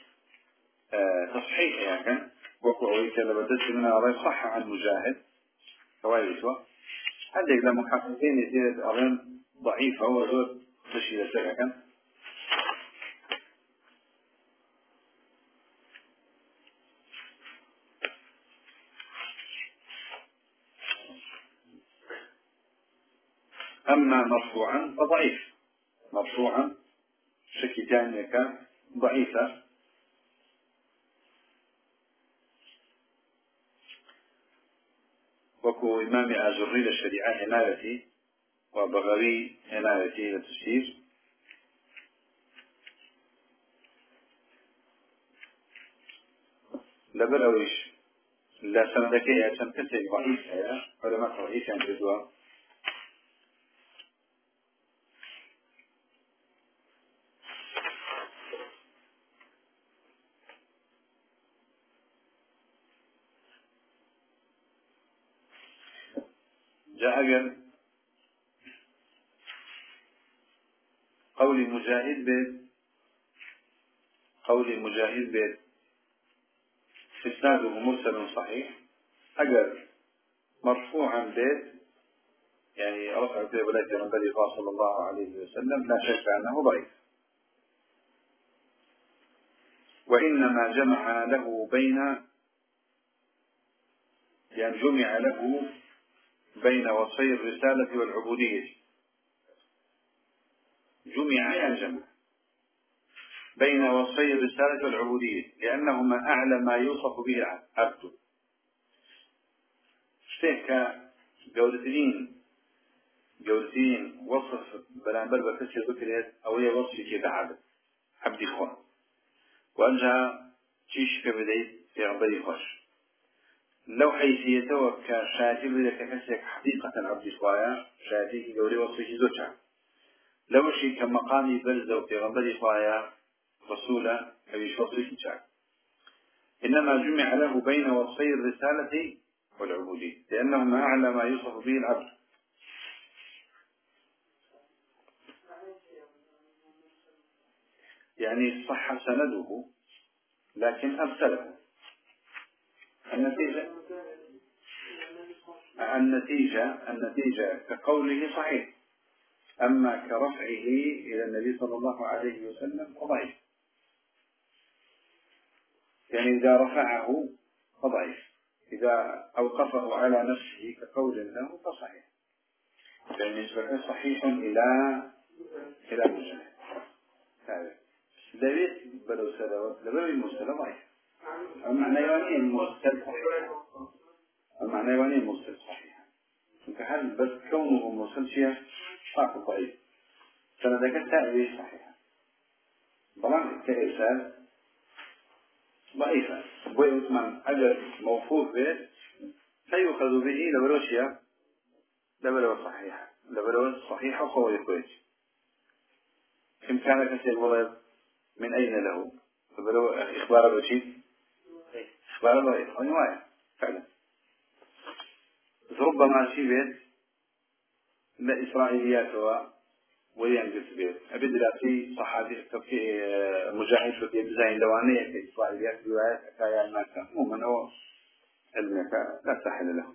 آه تصحيح يعني. وقوعي كلا بدت من الله صح عن مجاهد. كويسوا عندك للمحققين يصير أظن ضعيفة هو زود تشيل سكن أما مرفوعا فضعيف. مرفوعا شكي كان ضعيفة. وكو إمام آجري للشريعة هنالتي وبغوي هنالتي للتفسير. لبر أويش لا سندك يا سندك ضعيف يا علماء ضعيف عند يعني جاء قول مجاهد بيت. قول مجاهد بيت. إسناده مرسل صحيح. أجر مرفوعا بيت. يعني رفع في بلاد النبي صلى الله عليه وسلم. لا شك أنه ضعيف. وإنما جمع له بين يعني جمع له بين وصي الرسالة والعبودية. جمع يا جمع بين وصي الرسالة والعبودية لأنهما أعلى ما يوصف به عبده شتيك جودتين جودتين وصف بلانبر بكسر بكريت أو هي وصف كده عبد عبد إخوان وأنجا تشيش كبديت في عبدي خوش. لو حيثيته كشاتي لك كسيك حقيقة عبد إخوايا شاتي جوري وصفه زوجها لو شي كمقامي بلزة وبيغمبر إخوايا رسولا أبي شوصفه شاك إنما جمع له بين وصفي الرسالة والعبودية لأنهما أعلى ما يوصف به العبد. يعني صح سنده لكن أرسله النتيجة؟ النتيجة النتيجة كقوله صحيح. أما كرفعه إلى النبي صلى الله عليه وسلم فضعيف. يعني إذا رفعه فضعيف. إذا أوقفه على نفسه كقول له فصحيح. بالنسبة صحيح إلى إلى مجاهد هذا. لبيت بلو سلوات لبيت المسلم ضعيف. المعنى يواني المرسل صحيح. المعنى يواني المرسل صحيح. فهل بس كونه شيء صعب ضعيف سندك التأويل صحيحة طبعا كإرسال ضعيفة. ويثمن أجر موفوق به فيؤخذ به لبروشيا لبرو صحيحة لبرو صحيحة وقوي كويس إمكانك سيقول من أين له؟ لبرو إخبار بشيء إخبار ضعيف. ونوايا فعلا. ربما شي بيت لا إسرائيليات هو وينقص بيت. أبي دراسي صحابي كفي آه، مجاهد في بزاين دوانية في إسرائيليات روايات أكايا ما كان مو من هو علمك لا سهل له.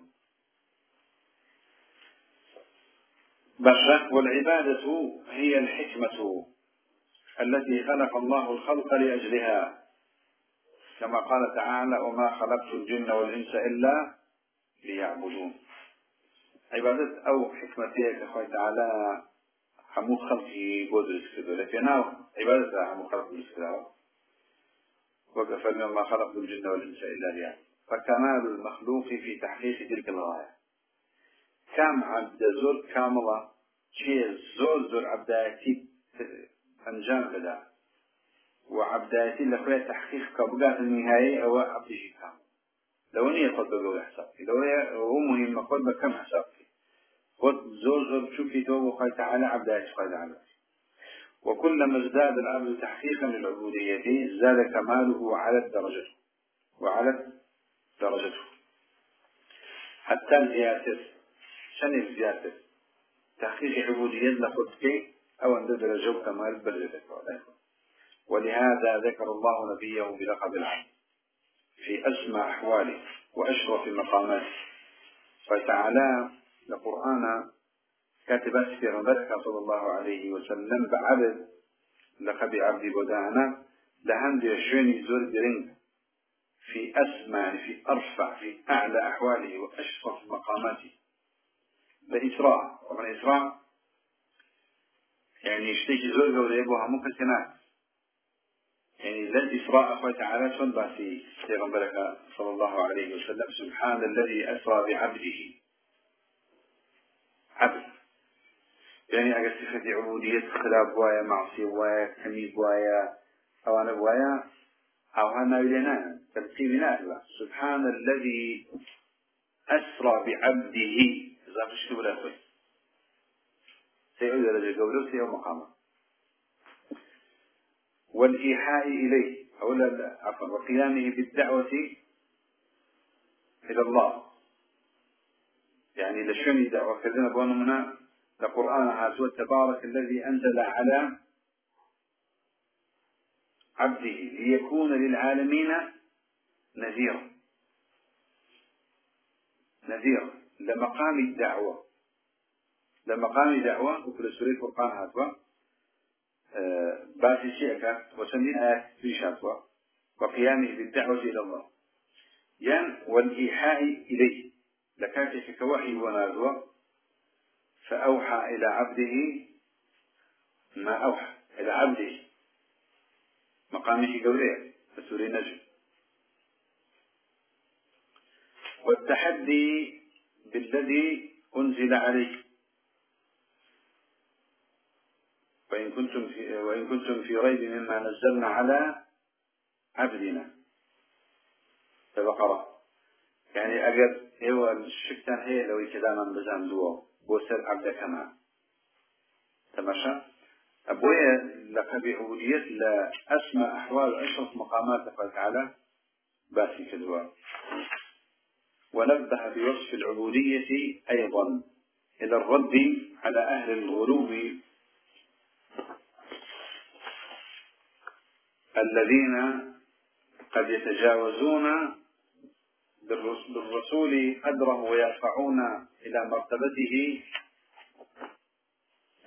بشرة والعبادة هي الحكمة التي خلق الله الخلق لأجلها. كما قال تعالى وما خلقت الجن والإنس إلا ليعبدون. عبادة أو حكمتي أخوي تعالى همو خلقي بودرس كده لكن عبادة همو خلق بالسلام وقف ما خلق الجن والإنس إلا ليعبدون. فكمال المخلوق في تحقيق تلك الغاية. كم عبد زور كاملة شيء زور زور عبداتي أنجام بدا. وعبداتي لخويا تحقيق كبقات النهاية أو عبدشي كامل لو أني يخد بقول حساب لو هو مهم قد بكم حساب خد زور زور شوفي تو خي تعالى عبداتي خي تعالى وكلما ازداد العبد تحقيقا للعبودية زاد كماله على الدرجة. وعلى درجته حتى الزيادة شن الزيادة تحقيق عبودية لخدك أو أن درجة كمال بردك ولهذا ذكر الله نبيه بلقب العبد. في أسمى أحواله وأشرف مقاماته فتعالى القرآن كاتبات في غنبتك صلى الله عليه وسلم بعبد لقب عبد بدانا لهند يشوني زور درنگ في أسمى في أرفع في أعلى أحواله وأشرف مقاماته. بإسراء. طبعا إسراء يعني يشتكي زوجة وليبوها مكسنات يعني لن إسراء أخوة تعالى في پیغمبرك صلى الله عليه وسلم؟ سبحان الذي أسرى بعبده. عبد. يعني أجل صفة عبودية خلاف وايا معصية وايا كميب وايا أوانا وايا أو هنا لنا ترتيب نازلة سبحان الذي أسرى بعبده. إذا فشتوا له سيعود درجة قوله سيعود مقامه. والإيحاء إليه أو لا عفوا وقيامه بالدعوة إلى الله. يعني لشني دعوة كذنا بونمنا لقرآن عز تبارك الذي أنزل على عبده ليكون للعالمين نذيرا. نذيرا. لمقام الدعوة. لمقام دعوة وكل سورة القرآن هاتوا باسي شيئك وسندين آيات في شاتوا وقيامه بالدعوة إلى الله. ين والإيحاء إليه. لكاتك كوحي ونازوا فأوحى إلى عبده ما أوحى. إلى عبده. مقامه قوليه فسوري نجم والتحدي بالذي أنزل عليه. وإن كنتم في وإن كنتم في ريب مما نزلنا على عبدنا. البقرة. يعني أجر هو الشكتان هي لو كلاما بزام دوا بوسر عبد كما تمشى أبويا لقب عبودية لأسمى أحوال أشرف مقامات الله تعالى باسي كدوا ونبه بوصف العبودية أيضا إلى الرد على أهل الغلو الذين قد يتجاوزون بالرسول قدره ويرفعون إلى مرتبته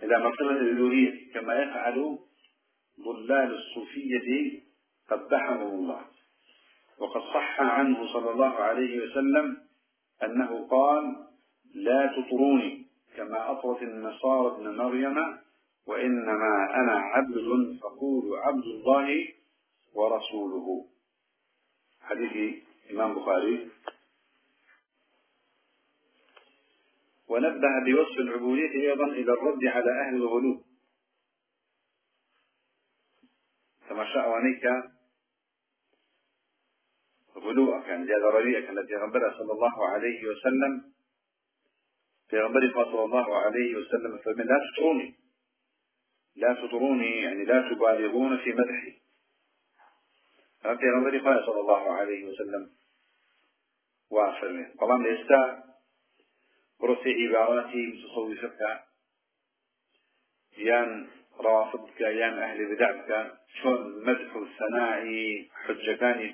إلى مرتبة الألوهية كما يفعل ضلال الصوفية قبحهم الله. وقد صح عنه صلى الله عليه وسلم أنه قال لا تطروني كما أطرت النصارى ابن مريم وإنما أنا عبد فقول عبد الله ورسوله. حديث إمام بخاري. ونبه بوصف العبودية أيضا إلى الرد على أهل الغلو. كما شاء وانيك غلوء كان زيادة ربيع كان الذي غنبرها صلى الله عليه وسلم. في غنبرها صلى الله عليه وسلم فمن لا تطروني. لا تطروني يعني لا تبالغون في مدحي. في غنبرها صلى الله عليه وسلم وافرمي طبعا ليستا بڕۆسی عیباواتی متصوفەکە یان ڕافض بکە یان ئەهلی بدع بکە چۆن مدح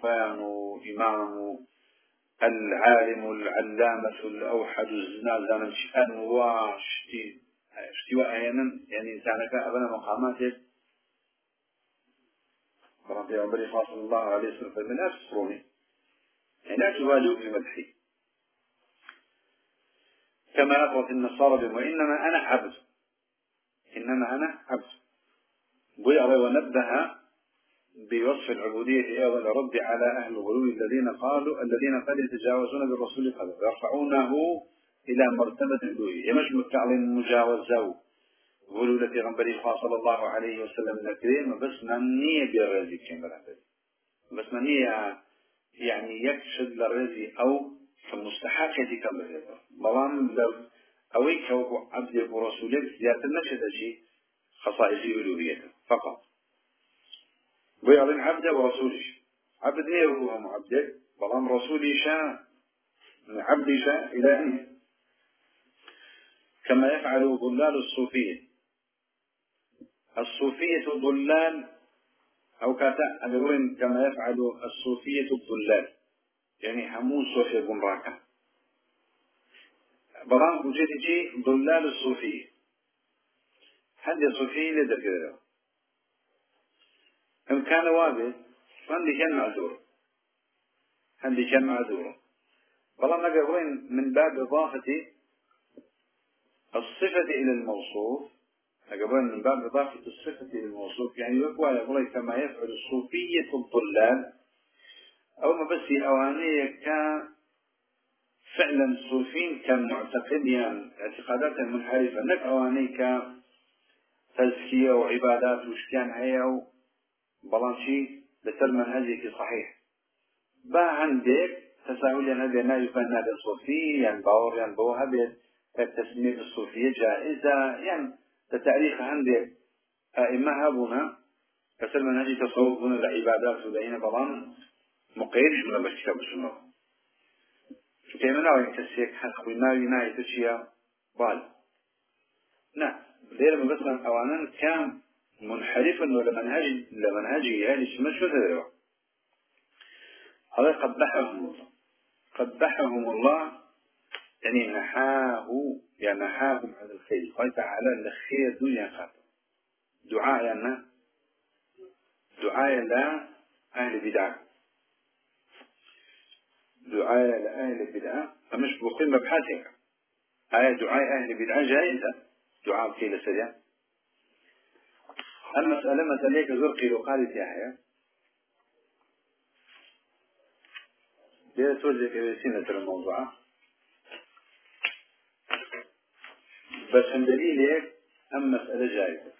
خۆیان و ئیمام و العالم العلامة الأوحد الزنازان شأن واشتي شتي وأهينا يعني إنسانك أبنا مقامات بەڵام پێغەمبەری صلى الله عليه وسلم فمن لا تبالغوا في مدحي. كما أخوة النصارى بهم وإنما أنا عبد إنما أنا عبد ويرى ونبه بوصف العبودية أيضا الرد على أهل الغلو الذين قالوا الذين قد يتجاوزون بالرسول قدر يرفعونه إلى مرتبة الألوهية. مش متعلم مجاوزة. التي غنبري صلى الله عليه وسلم الكريم بس منية بالرزي كما بس منية يعني يكشد للرزي أو كمستحق يتكلم بلان لو أويك عبد ورسولك زيادة نشد شيء خصائص ألوهيته فقط. ويعلن عبده ورسوله عبد نيره عبده بلان رسولي شاء. عبدي شاء إلهي. كما يفعل ضلال الصوفية. الصوفية ضلال أو كاتا أقولين كما يفعل الصوفية الضلال. يعني همو صوفية راكا. بلان وجدتي ضلال الصوفية. هذه الصوفية لدى إن كان واجد عندي كان معذور. عندي كان معذور؟ ما قبلين من باب إضافة الصفة إلى الموصوف قبلين من باب إضافة الصفة إلى الموصوف يعني يقوى يقول كما يفعل الصوفية الضلال أو ما بس أوانية فعلا صوفين كان معتقديا اعتقادات منحرفة نك أواني تزكية وعبادات وشكان هي بەڵام چی لەسەر منهجێکی صحیح با هەندێک تساهلیان هەبێت ناوی بە نادە صوفی یان باوەڕیان بەوە هەبێت تسمية الصوفية جائزة يعني تاريخ عندك أئمة هابونا. كسر منهج تصوف هنا العبادات ودينا بلان. مقيرش من الكتاب والسنة شو كيما ناوي كسيك حق ناوي ناوي تشيا بال. نعم ليلة مثلا أوانا كان منحرفا لمنهج أهل السنة شو هذا هذا قبحهم الله. قبحهم الله يعني نحاه يعني نحاهم عن الخير. قال تعالى الخير دنيا خاطر. دعاء يعني دعاء لا أهل بدعة دعاء لأهل البدعة فمش بقيم مبحثها آية دعاء أهل بدعة جائزة. دعاء كيل سريع المسألة مسألة كزرقي لقالة يحيى ليه في سنة الموضوع. بس دليل أم مسألة جائزة.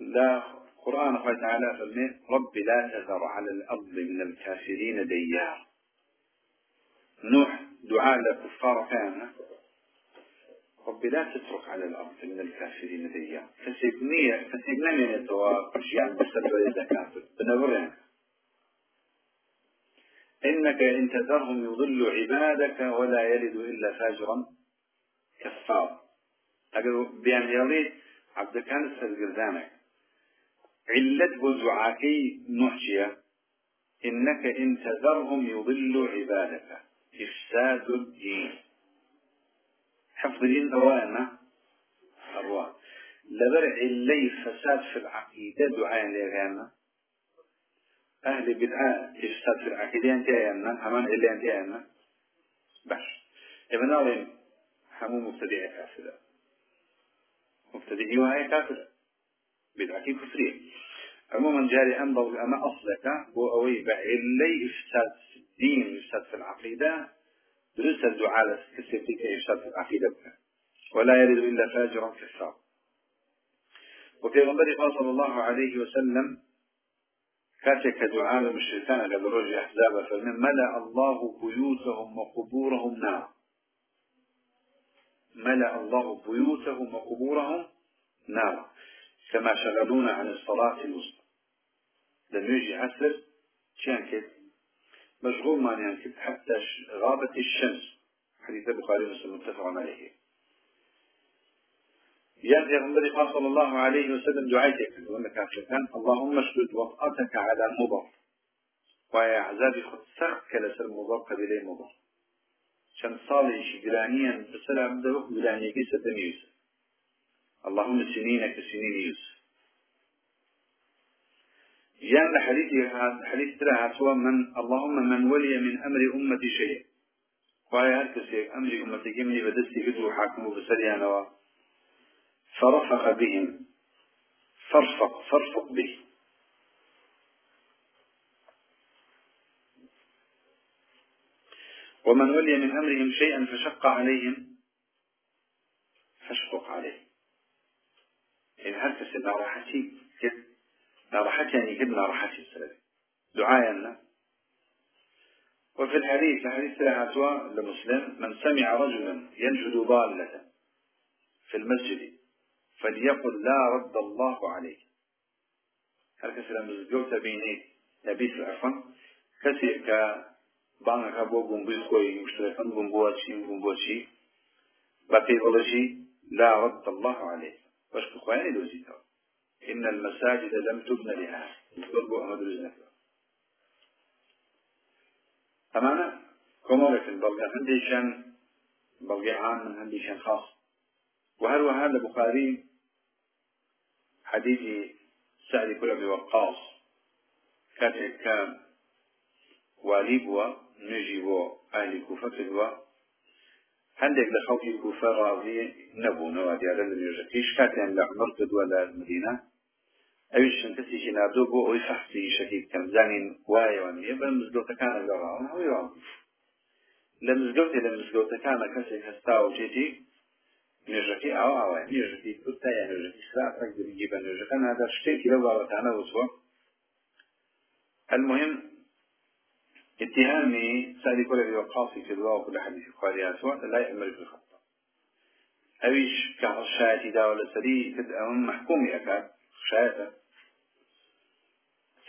لا قرآن قال تعالى فالمين رب لا تذر على الأرض من الكافرين ديار. نوح دعاء لكفار كان رب لا تترك على الأرض من الكافرين ديا فسيبنية فسيبنا من التواب يعني بسبب إذا كافر بنورين إنك إن تذرهم يضل عبادك ولا يلد إلا فاجرا كفار. أقول بيان يلي عبد كان سرقردانك علة بزعاكي نحجية. إنك إن تذرهم يضل عبادك. إفساد الدين. حفظ الدين أوانا أرواح لبرع اللي فساد في العقيدة دعاء لغانا. أهل بدعاء إفساد في العقيدة أنت أيانا همان إلا أنت أيانا بس إبن أولين همو مبتدئ كافرة مبتدئ وهي كافرة بدعة كفرية. عموما جاري أنظر أما أصلك هو أوي بعلي إفساد في الدين إفساد في العقيدة. درست الدعاء كسب تلك إرشاد العقيدة. بها ولا يرد إلا فاجرا كفار وفي غنبري صلى الله عليه وسلم كاتك دعاء المشركان قد رجع أحزابا فمن ملأ الله بيوتهم وقبورهم نار. ملأ الله بيوتهم وقبورهم نار. كما شغلونا عن الصلاة الوسطى. لم يجي عسر كان كده مشغول ما ينكب حتى غابت الشمس. حديث البخاري ومسلم متفق عليه يا پیغمبر صلى الله عليه وسلم دعايتك وانك كان اللهم اشدد وطأتك على مضر ويا عذابي خد سخت كلسر مضر قبيلة مضر شن صالح شجرانيا بسلام دوك بلانيكي ستم يوسف؟ اللهم سنين كسنين يوسف يعني حديث حديث ترى سواء من اللهم من ولي من أمر أمتي شيء وهي هركس أمر أمتي كمني بدستي قدو حاكمه بسريانا فرفق بهم. فرفق فرفق به. ومن ولي من أمرهم شيئا فشق عليهم فاشفق عليه. هركس راحتي؟ كده راحتي يعني كده راحتي؟ السلام دعاء وفي الحديث الحديث لها لمسلم من سمع رجلا ينشد ضالة في المسجد فليقل لا رد الله عليه. هل كسر مزجوت بيني نبي عفوا كسر ك بانك أبو بومبي خوي مشتركا بومبواتشي بومبواتشي. بقي بلشي لا رد الله عليه. باش خواني دوزيتها إن المساجد لم تبن لها. يقول أحمد رزنك أمانة كمالة بلغة عندي شان بلغة عام من عندي شان خاص. وهل وهذا البخاري حديث سعد كل أبي وقاص. كاتب كان والي بوا نجي بوا أهل كوفة بوا عندك لخوفي كوفة راضي نبو نوادي على الميوزكيش كاتن لعمر ولا المدينة. أيش أنت تيجي نادو بو أو يفحصي شكيد كم زانين واي وانية بل مزدوطة كان لغا. أنا هو يوم لمزدوطة لمزدوطة كان كسي هستاو جيتي أو أو نجتي كتا يا نجتي سلا تقدر يجيب نجتي أنا هذا شتيكي لو غلطانا وصوا المهم اتهامي سالي كل ذي وقاصي في الله وكل حديث القارئات لا يأمر في الخطأ أويش كعشاتي دا ولا سري تدعون محكومي أكاد شايته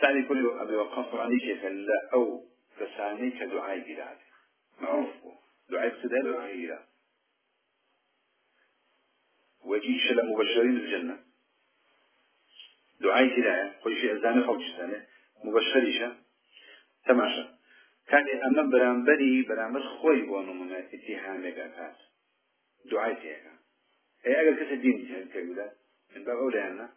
سعدي كل أبي وقاص عني كيف لا أو فسعني كدعاء جلاد معروف دعاء ابتداء دعاء جلاد مبشرين بالجنة. دعاء جلاد قل في أزانة خوش سنة مبشريشة تماشا. كان أما برامبري برامبر خوي بونو من اتهامك أكاد دعاء تيكا أي أقل كسر دين كبيرة من باب أولي أنا.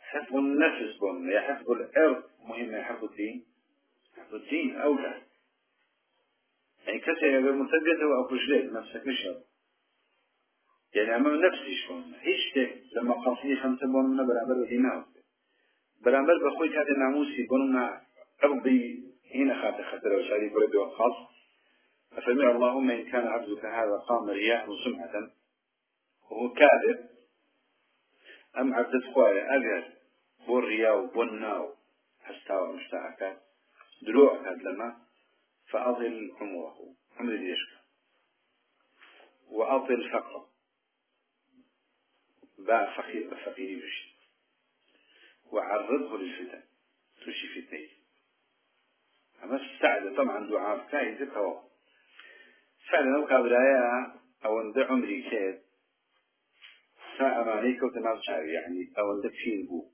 حفظ النفس بون يا حفظ الأرض. مهم يا حفظ الدين. حفظ الدين أولى. يعني كسر يبقى مرتبطة وأخرج لك نفسك مش يعني أمام نفسي شلون؟ هيش لما قصدي خمسة بون من برابر ودينا برابر بخوي هذا ناموسي بون أرضي هنا خاطر خطر وشاري برد وخاص فسمع اللهم إن كان عبدك هذا قام رياء وسمعة وهو كاذب أم عبدت خوايا أجر بۆ ڕیا و بۆ ناو هەستاوە مشتاقەکە درۆعکات لەما فأضل عمره عمر ديشك وأضل فقره باع فقير بفقير بشي وعرضه للفتن تشي فتنه أما السعد طبعا دعاء كاين ذكره فعلا لو كابرايا أو أن عمري كيد. ساعة كوت ناس شعري يعني أو أن فين بو.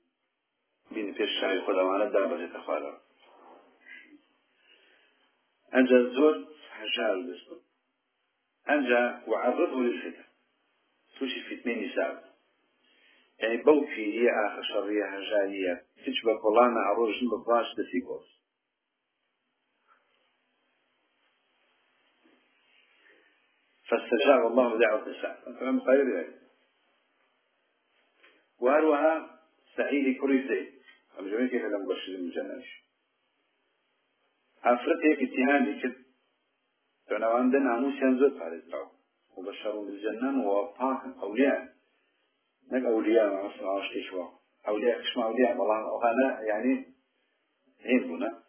بين في الشعر خدوانا دابة تخوالا أنجا الزور حشار بسكت أنجا وعرضه للفتن توشي فتنين نساء يعني بوكي هي آخر شرية هجانية تشبه قلانا عروج بفاش دسيكوس فاستجاب الله دعوة السعد فهم قريب ذلك وهروها سعيد كري زيد أم جميع كيف لم بشر من جناش عفرت هيك اتهامي كد فأنا عندنا ناموس ينزل على الدعوة وبشروا بالجنة وطاق أولياء نك أولياء أصلا عاش كشوا أولياء كشما أولياء والله وهذا يعني هين هنا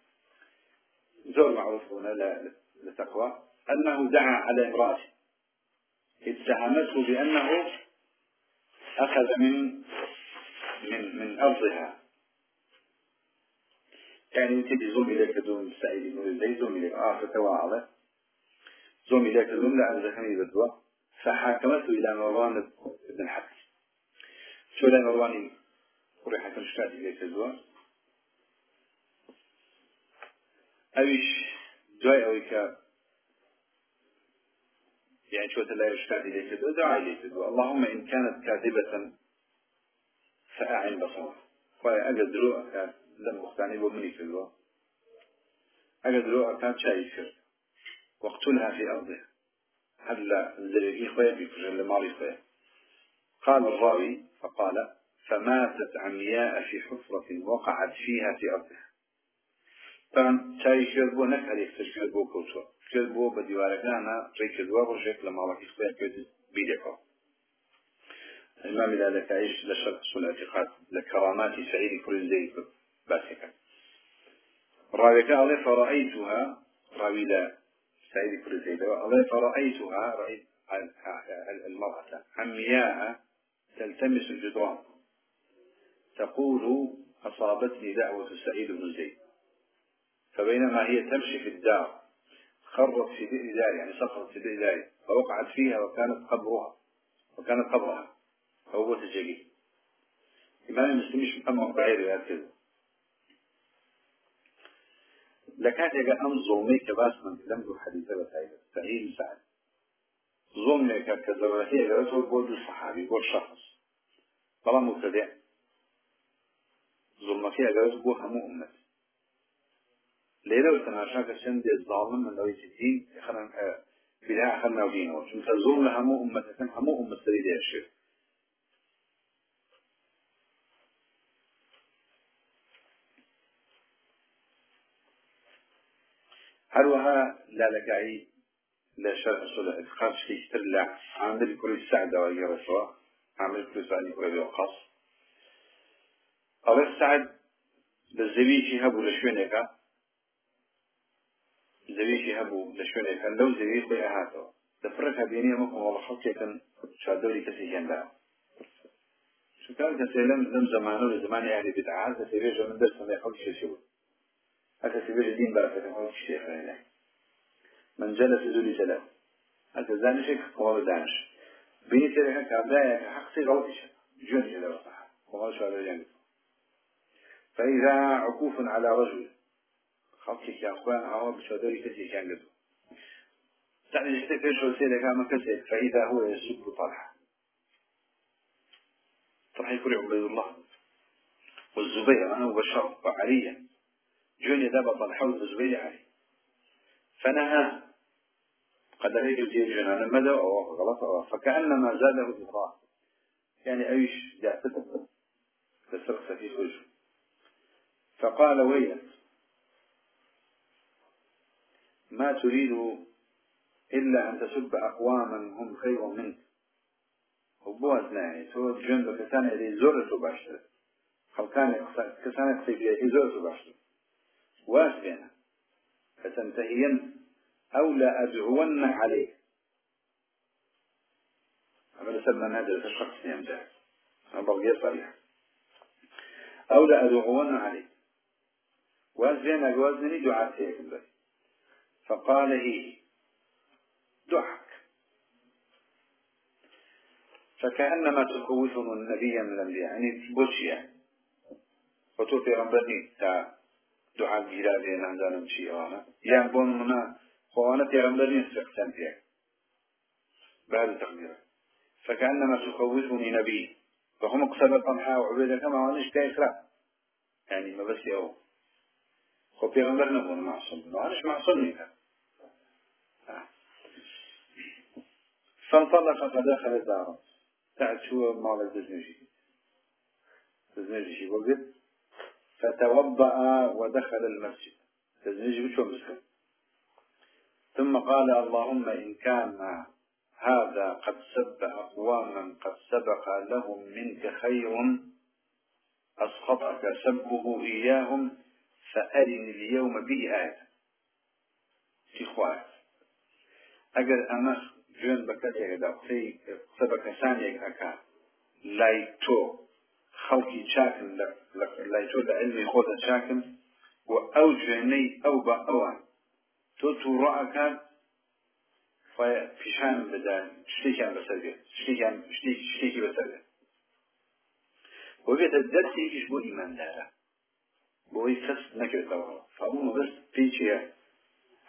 زور معروف هنا لتقوى أنه دعا على امرأته. اتهمته بأنه أخذ من من من أرضها. يعني تدي زوم إليك دون سعيد بن زيد زوم إليك. آخر تواعظة زوم إليك دون لعن زخمي بدوا فحاكمته إلى مروان بن الحكم شو لا مروان قري حكم شكات إليك دوا أويش دعاء أويك يعني شو لا يشكات إليك دعاء إليك اللهم إن كانت كاذبة فأعن بصرها. فأجد رؤك لم مختاني بمني في الوقت أجد له أكاد شايفر واقتلها في أرضها. هلا زرقي خويا بكجر لمالي خويا. قال الراوي فقال فماتت عمياء في حفرة وقعت فيها في أرضها. طبعا شاي شربو نكهل يكتشف بو كوتو شربو بديواركانا ريك دوار رجيك لما لك خويا كده بيدكو الإمام ذلك عيش لشرط الاعتقاد لكرامات سعيد كل زيد باسكا. راويك الله فرأيتها؟ راوي لا. سعيد كل زيد الله فرأيتها؟ رأيت المرأة. عمياء تلتمس الجدران تقول أصابتني دعوة سعيد بن زيد فبينما هي تمشي في الدار خرت في بئر دار يعني سقطت في بئر دار فوقعت فيها وكانت قبرها وكانت قبرها فهو تجري إمام المسلم مش محمد بعير هكذا لكات يجا أم ظلمي كباس من لم دو حديثة بتاعي سعيد سعد ظلمي كذرتي يجا تقول بود الصحابي بود شخص طبعا مبتدع ظلمتي يجا تقول همو أمت. ليلة وتناشا كسن دي الظالم من لو يسدين خلنا بلا خلنا ودينه شو ظلم همو أمت همو أمت سريد الشيخ هروها لا لكاي لا شرح صلح خاص في لا عامل كل السعدة رسوة عامل كل سعدة كل وقص أو السعد بالزبيشي هبو لشونك زبيشي هبو لشونك لو زبيش بي أهاتو تفرقها بيني مكم والله كان شادوري كسي لها شو كان كسيلم لم زمانه لزمان أهل بدعات كسيبيجو من درس ما يحق شو هكا سبيل الدين بركة الشيخ هنا من جلس هكا زانشك هو دانش بيني ترى هكا بداية حق سي غلطش جون جلس صح وهو شو هذا جانب فإذا عكوف على رجل خلقك يا أخوان هو بشودري كسي كان قدو تعني جدك في شو سيدك ما كسيك فإذا هو يسب طلحة طلحة يقول عبيد الله والزبير أنا وبشر وعليا جوني ذهب طلحة والزبير عليه فنهى قد أريد يجي جنان. مدى أو غلط فكأنما زاده إغراء يعني أيش؟ جاءتك تسرق في وجهه. فقال ويلك ما تريد إلا أن تسب أقواما هم خير منك. وبوز ناهي تو جنب كسان إلي زورة باشر خلقان كسان فيه زورة باشر واسبنا. فتنتهين. أو لا أدعون عليك عمل سبنا هذا الشخص يمتاز بقي صريح أو لا أدعون عليك واسبنا جوازني دعاء سيكون فقال إيه دعك فكأنما تخوفهم النبي من الأنبياء. يعني بوشيا وتوفي ربني تا دعاء جيراني نازانم شي أنا يعني بون منا خوانا پیغمبر استقسام فيها بعد التقدير فكأنما تخوفني نبي فهم قصد طمحا وعبيدة كما وانش كايخرا يعني ما بس يو خو پیغمبر نبون معصوم وانش معصوم نيكا فانطلق فدخل الدار تعد شو مال الدزنجي الدزنجي وقت فتوضأ ودخل المسجد تزنيج بشو مسكت ثم قال اللهم إن كان هذا قد سب أقواما قد سبق لهم منك خير أسقطك سبه إياهم فأرني اليوم به آية إخوات أجل أمس جون بكتير دا سبك ثانية أكا لايتو خەڵکی چاکن لای تۆ لە علمی خۆتە چاکن و تۆ تووڕەکان پیشان بدەن شتێکیان بەسەر بێت شتێکیان شتێکی بەسەر بێت بۆ بێتە دەستێکیش بۆ ئیماندارە بۆی کەس نەکردەوە فەموو بەست پێی چیە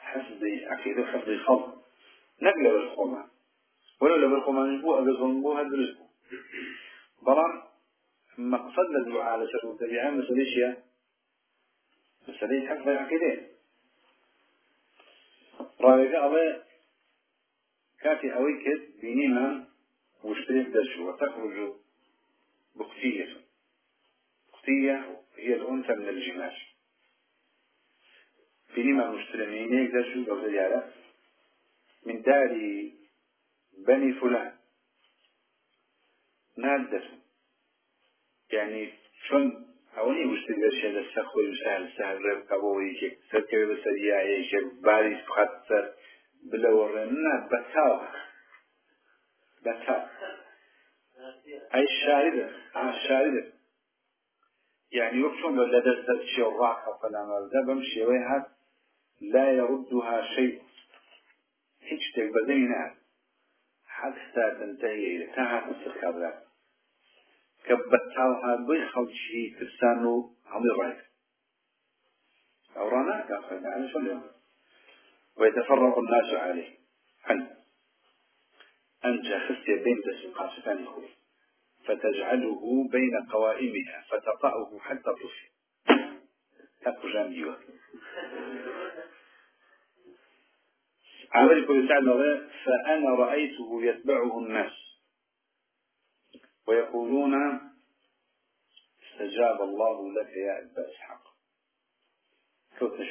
حەزدەی عقیدە حەزدەی خەڵ نەک لەبەر خۆمان وەرە لەبەر خۆمانش بوو ئەگە زۆن بۆ هەر درست بوو بەڵام مقصد الدعاء على شر متبعان مسؤولية مسألة حق العقيدة رأيك الله كاتي أوي كد بينما واشتري دجو وتخرج بقتية بقتية هي الأنثى من الجمال بينما مشترمين يقدر شو قبل من دار بني فلان. نادر يعني شون ئەوەی وشتی دەشێ لە سەر خۆی سهل سهل ڕێ بکەەوە یەکێک سەرکەوێ بە سەریا یەکێک باریس بخات سەر بلەوەڕێ نه بەتاو بەتا ئەی شاردە شاردە يعني وقتهم ولا دست شيء راحة فلا مرده بمشي ويها. لا يردها شيء. هيك تقبلين حتى تنتهي إلى تاها تستخدم بي خلشي كرسانو عمي رايك أو رانا كافر يعني شو ويتفرق الناس عليه عنه أنت خسي بين تسقاستان خوي فتجعله بين قوائمها فتقأه حتى تطفي تقو جامديوه عمل كل سعد فأنا رأيته يتبعه الناس. ويقولون استجاب الله لك يا أبا إسحاق.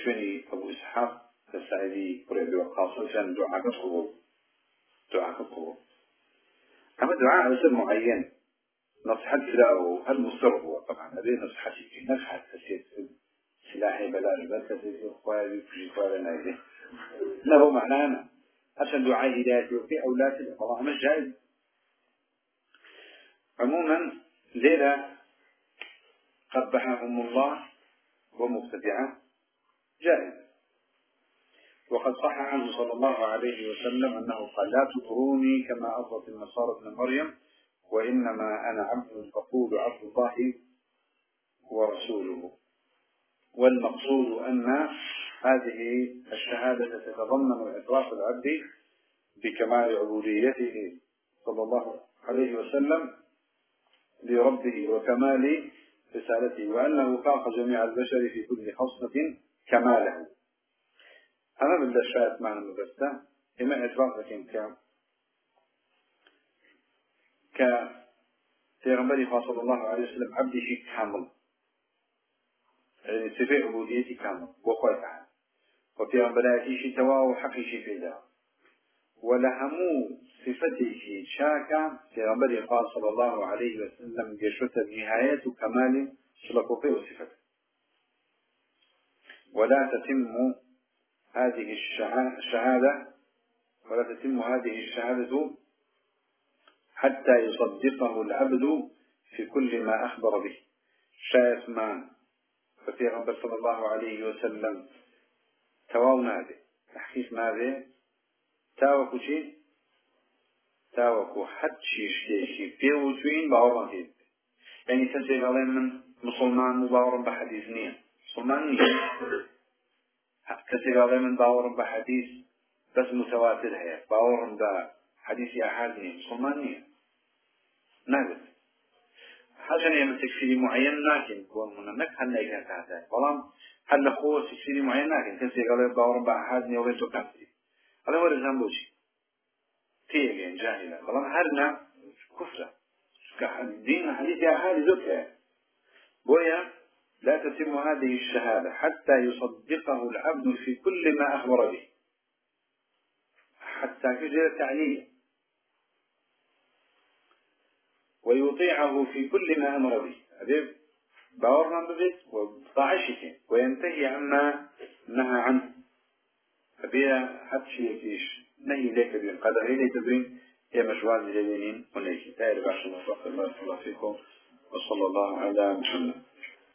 شوني أبو إسحاق تسألي قريب وقاصة دعاء قبول. دعاء قبول. أما دعاء سر معين نصحت له هل مصر هو طبعا هذه نصحتي. في نصحت تسيت سلاحي بلاش بس تسيت خوالي في خوالي نايدي له معنانا. عشان دعاء هدايتي وفي أولاد الله مش جائز عموما ليلة قبحهم الله ومبتدعة جائز. وقد صح عنه صلى الله عليه وسلم أنه قال لا تطروني كما أطرت النصارى ابن مريم وإنما أنا عبد فقول عبد الله ورسوله. والمقصود أن هذه الشهادة تتضمن إعتراف العبد بكمال عبوديته صلى الله عليه وسلم لربه وكمال رسالته وأنه فاق جميع البشر في كل خصلة كماله. أنا من الشاهد معنى مبسة إما إدراك لكن ك ك تيغمبري صلى الله عليه وسلم عبده كامل يعني صفة عبوديتي كامل وخوي تعالى وفي تواو حقي شي في ذا ولهمو صفته شاكا في قال صلى الله عليه وسلم جشت نهاية كمال سلكوكي وصفته ولا تتم هذه الشهادة ولا تتم هذه الشهادة حتى يصدقه العبد في كل ما أخبر به. شايف ما ففي غنبر صلى الله عليه وسلم تواو ماذا تحقيق ماذا تاوكو شيء تاوەکو حەچی شتێکی پێوتوین باوەڕان هێت ینی کەسێک ئەڵێ من مسلمان و باوەڕم بە حەدیث نییە مسلمان نییە کەسێک ئەڵێ من باوەڕم بە حەدیث بەس متواتر هەیە باوەڕم بە حەدیثی ئاحاد نییە مسلمان نییە نابێت حاجة معین ناکەین بۆمونە نەک هەر نایکە کاتە بەڵام هەر لە خۆ تکفیری معین ناکەین کەسێک ئەڵێ باوەڕم بە ئاحاد نییە وڵێ تۆ کافری ئەڵێ وەرزان بۆچی تيجين جاهلة. طالما هرنا كفرة. دين حديث يا حالي زكاة بويا لا تتم هذه الشهادة حتى يصدقه العبد في كل ما أخبر به. حتى كجرة تعنيه ويطيعه في كل ما أمر به. هذه باورنا ببيت؟ وطاعشك وينتهي عما نهى عنه. أبيها حد شيء نهي لك بالقدر إلي تدرين هي مشوار جليلين ونيكي تاير باشا الله الله فيكم وصلى الله على محمد.